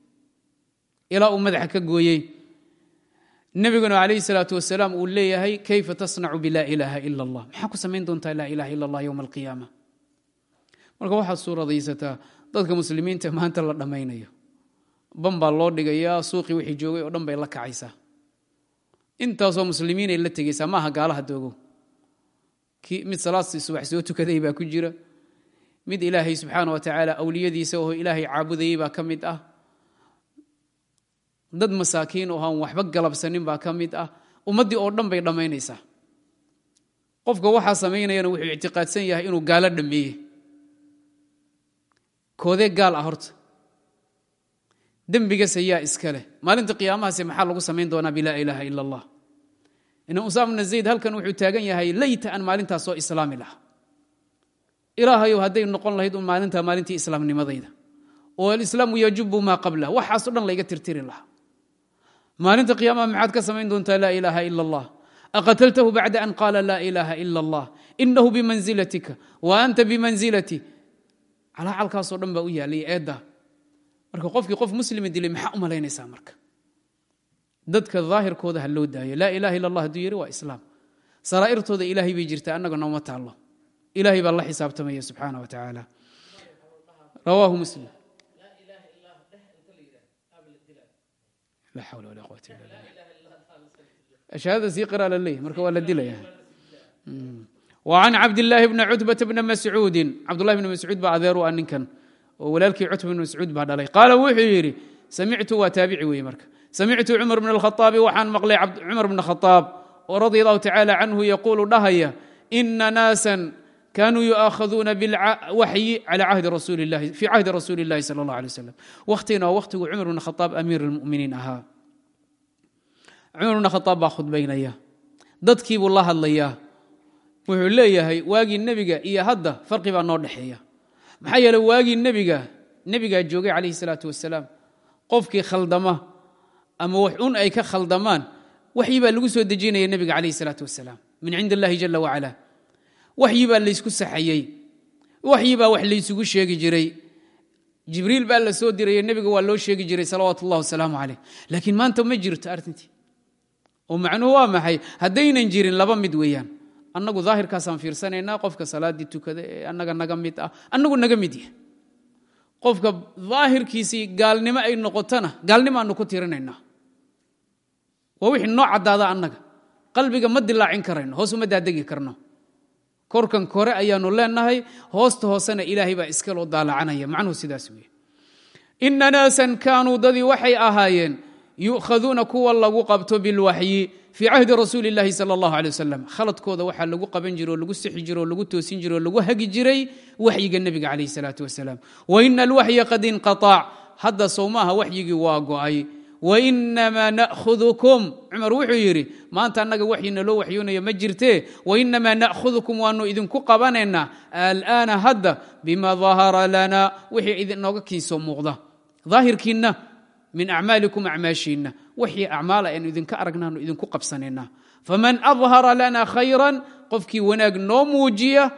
A: Ilaa uu madaxa ka gooyey nebiguna calayhi salaatu wasalaam uu leeyahay kayfa tasnacu bilaa ilaaha ila allah? Maxaa ku samayn doontaa laa ilaha ila allah yowma alqiyaama? Marka waxaad suuradaysataa dadka muslimiinta maanta la dhammaynayo. Ban baa loo dhigayaa suuqii wixii joogay oo dhan bay la kacaysaa. Intaasoo muslimiinay la tegaysaa maaha gaalaha doogow mid salaadii subax soo tukaday baa ku jira. Mid ilaahay subxaana wa tacaala awliyadiisa oo ilaahay caabudayey baa ka mid ah dad masaakiin oo aan waxba galabsanin baa ka mid ah. Ummaddii oo dhan bay dhammaynaysaa. Qofka waxaa samaynayana wuxuu ictiqaadsan yahay inuu gaalo dhammeeye koodee gaal ah horta. Dembigas ayaa iska leh. Maalinta qiyaamahaase maxaa lagu samayn doonaa? Bilaa ilaaha ila allah ina usaam bna zayd halkan wuxuu taagan yahay layta aan maalintaas islaami laha ilaahayow hadday noqon lahayd un maalintaa maalintii islaamnimadayda. Oo alislaamu yajubu maa qablah waxaaso dhan layga tirtiri lahaa maalinta qiyaamaha maxaad ka samayn doontaa laa ilaaha ila allah aqataltahu bacda an qaala laa ilaaha ila allah inahu bimanzilatika. Wa anta bimanzilati. Calaacalkaasoo dhan baa u yaalay eedda. Marka qofkii qof muslima dilay maxaa u malaynaysaa marka? Dadka daahirkooda ha loo daayo. Laa ilaha illa allah hadduu yidhi waa islaam. Saraa'irtooda ilaahay bay jirtaa annaga nooma taallo. Ilahay baa la xisaabtamaya laa xawla walaa quwata illa billah shahaadada sii qiraa la leeyahy marka waa la dilaya وعن cabd اللahi بن cتبة بن mascuudi cabdالlahi بن mascuud baa adeer u ah ninkan oo walaalkii cutba بن mascuud baa dhalay qaala wuxuu yidhi samictu waa taabici weeye marka samictu cumar بن الkhaطaabi waxaan maqlay cumar بن khطاab oo radي الlahu tacalى canhu yaquulu dhahaya إna naasa kanuu yu'aakhaduuna bاlwaxyi fii cahdi rasuuli الlahi salى الlaه عليه وsلم wakhtigana waa wakhtigu cumar بن khطاab amiir الmuminiin ahaa cumar بن khطاab baa khudbaynaya dadkiibuu la hadlayaa wuxuu leeyahay waagii nebiga iyo hadda farqi baa noo dhexeeya maxaa yeele waagii nebiga nebigaa joogay calayhi salaatu wasalaam qofkii khaldama ama wax un ay ka khaldamaan waxyi baa lagu soo dejinaya nebiga calayhi salaatu wasalaam min cindi allahi jala wacala waxyi baa laysku saxayey waxyi baa wax laysugu sheegi jiray. Jibriil baa la soo diraya nebiga waa loo sheegi jiray salawaatu wasalaamu caleyh laakiin maanta ma jirto arrintii. Oo macnuhu waa maxay? Haddaynan jirin laba mid weeyaan. Annagu daahirkaasaan fiirsanaynaa qofka salaaddii tukada ee annaga naga mid ah. Annagu naga mid yahay. Qofka daahirkiisii gaalnimo ay noqotona gaalnimaanu ku tirinaynaa. Waa wixii noo caddaada annaga. Qalbiga ma dilaacin karayno hoos uma daadegi karno korkan kore ayaanu leenahay hoosta hoosena ilaahay baa iskaloo daalacanaya macnuhu sidaas weeye ina naasan kaanuu dadii waxay ahaayeen yu'khaduuna kuwa lagu qabto bilwaxyi fii cahdi rasuuli اllahi salى اllahu alيه wasalam khaladkooda waxaa lagu qaban jire oo lagu sixi jire oo lagu toosin jire oo lagu hagi jiray waxyiga nebiga calayh الsalaatu wasalaam waina alwaxya qad inqaطac hadda sowmaaha waxyigii waa go'ay wainamaa na'hudukum cumar wuxuu yidhi maanta annaga waxyi naloo waxyoonaya ma jirtee wainamaa na'hudukum waanu idinku qabanaynaa al'aana hadda bima dahara lana wixii idinooga kiinsoo muuqda daahirkiinna min acmaalikum acmaashiinna wixii acmaala aynu idinka aragnaanu idinku qabsanaynaa faman adhara lana khayran qofkii wanaag noo muujiya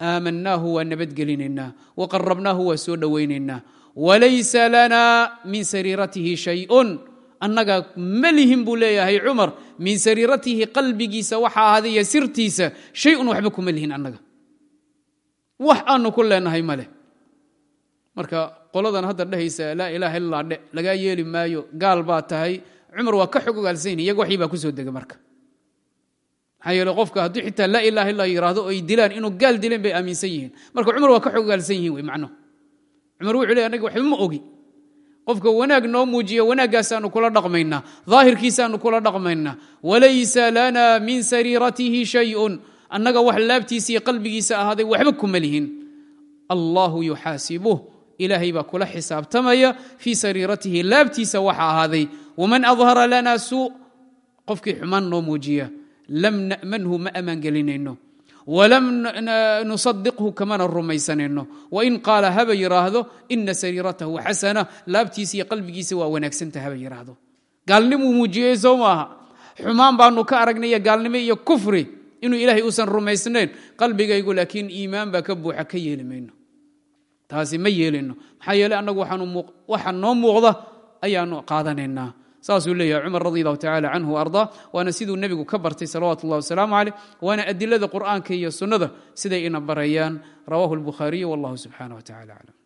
A: aamanaahu waa nabadgelinaynaa waqarabnaahu waa soo dhowaynaynaa walaysa lana min sariiratihi shayun. Annaga ma lihin buu leeyahay cumar min sariiratihi qalbigiisa waxa ahaaday iyo sirtiisa shay-un waxba kuma lihin annaga. Wax aanu ku leenahay ma leh. Marka qoladan hadda dhehaysa laa ilaaha illaa dhe lagaa yeeli maayo gaal baa tahay. Cumar waa ka xog ogaalsan yihiin iyaga waxii baa ku soo dega marka. Maxaa yeele qofka hadduu xitaa laa ilaha illa yidhaahdo oy dilaan inuu gaal dileen bay aaminsan yihiin. Marka cumar waa ka xog ogaalsan yihiin wey macnuhu cumar wuxuu ley anaga waxba ma ogi. Qofka wanaag noo muujiya wanaaggaasaaanu kula dhaqmaynaa daahirkiisaanu kula dhaqmaynaa walaysa lana min sariiratihi shayun. Annaga wax laabtiisa iyo qalbigiisa ahaaday waxba kuma lihin. Allahu yuxaasibuh. Ilaahay baa kula xisaabtamaya. Fii sariiratihi laabtiisa waxa ahaaday. Waman adhara lana suu. Qofkii xumaan noo muujiya. Lam na'manhu ma ammaan walam nusadiqhu kamana rumaysanayno wain qaala haba yidhaahdo ina sariiratahu xasana laabtiisa iyo qalbigiisa waa wanaagsanta haba yidhaahdo gaalnimuu muujiyey soo maaha xumaan baanu ka aragnay gaalnimo iyo kufri inuu ilaahay uusan rumaysnayn qalbigaygu laakiin iimaan baa ka buuxa ka yeeli mayno taasi ma yeelino maxaa yeele annagu noo muuqda ayaanu qaadanaynaa saasuu leeyahay cumar radi allahu tacala canhu ardaa waana siduu nebigu ka bartay salawatu ullahi wasalaamu caleyh waana adilada qur'aanka iyo sunnada siday ina barayaan. Rawahu lbukhaariyu wallahu subxaanah wa tacala aclam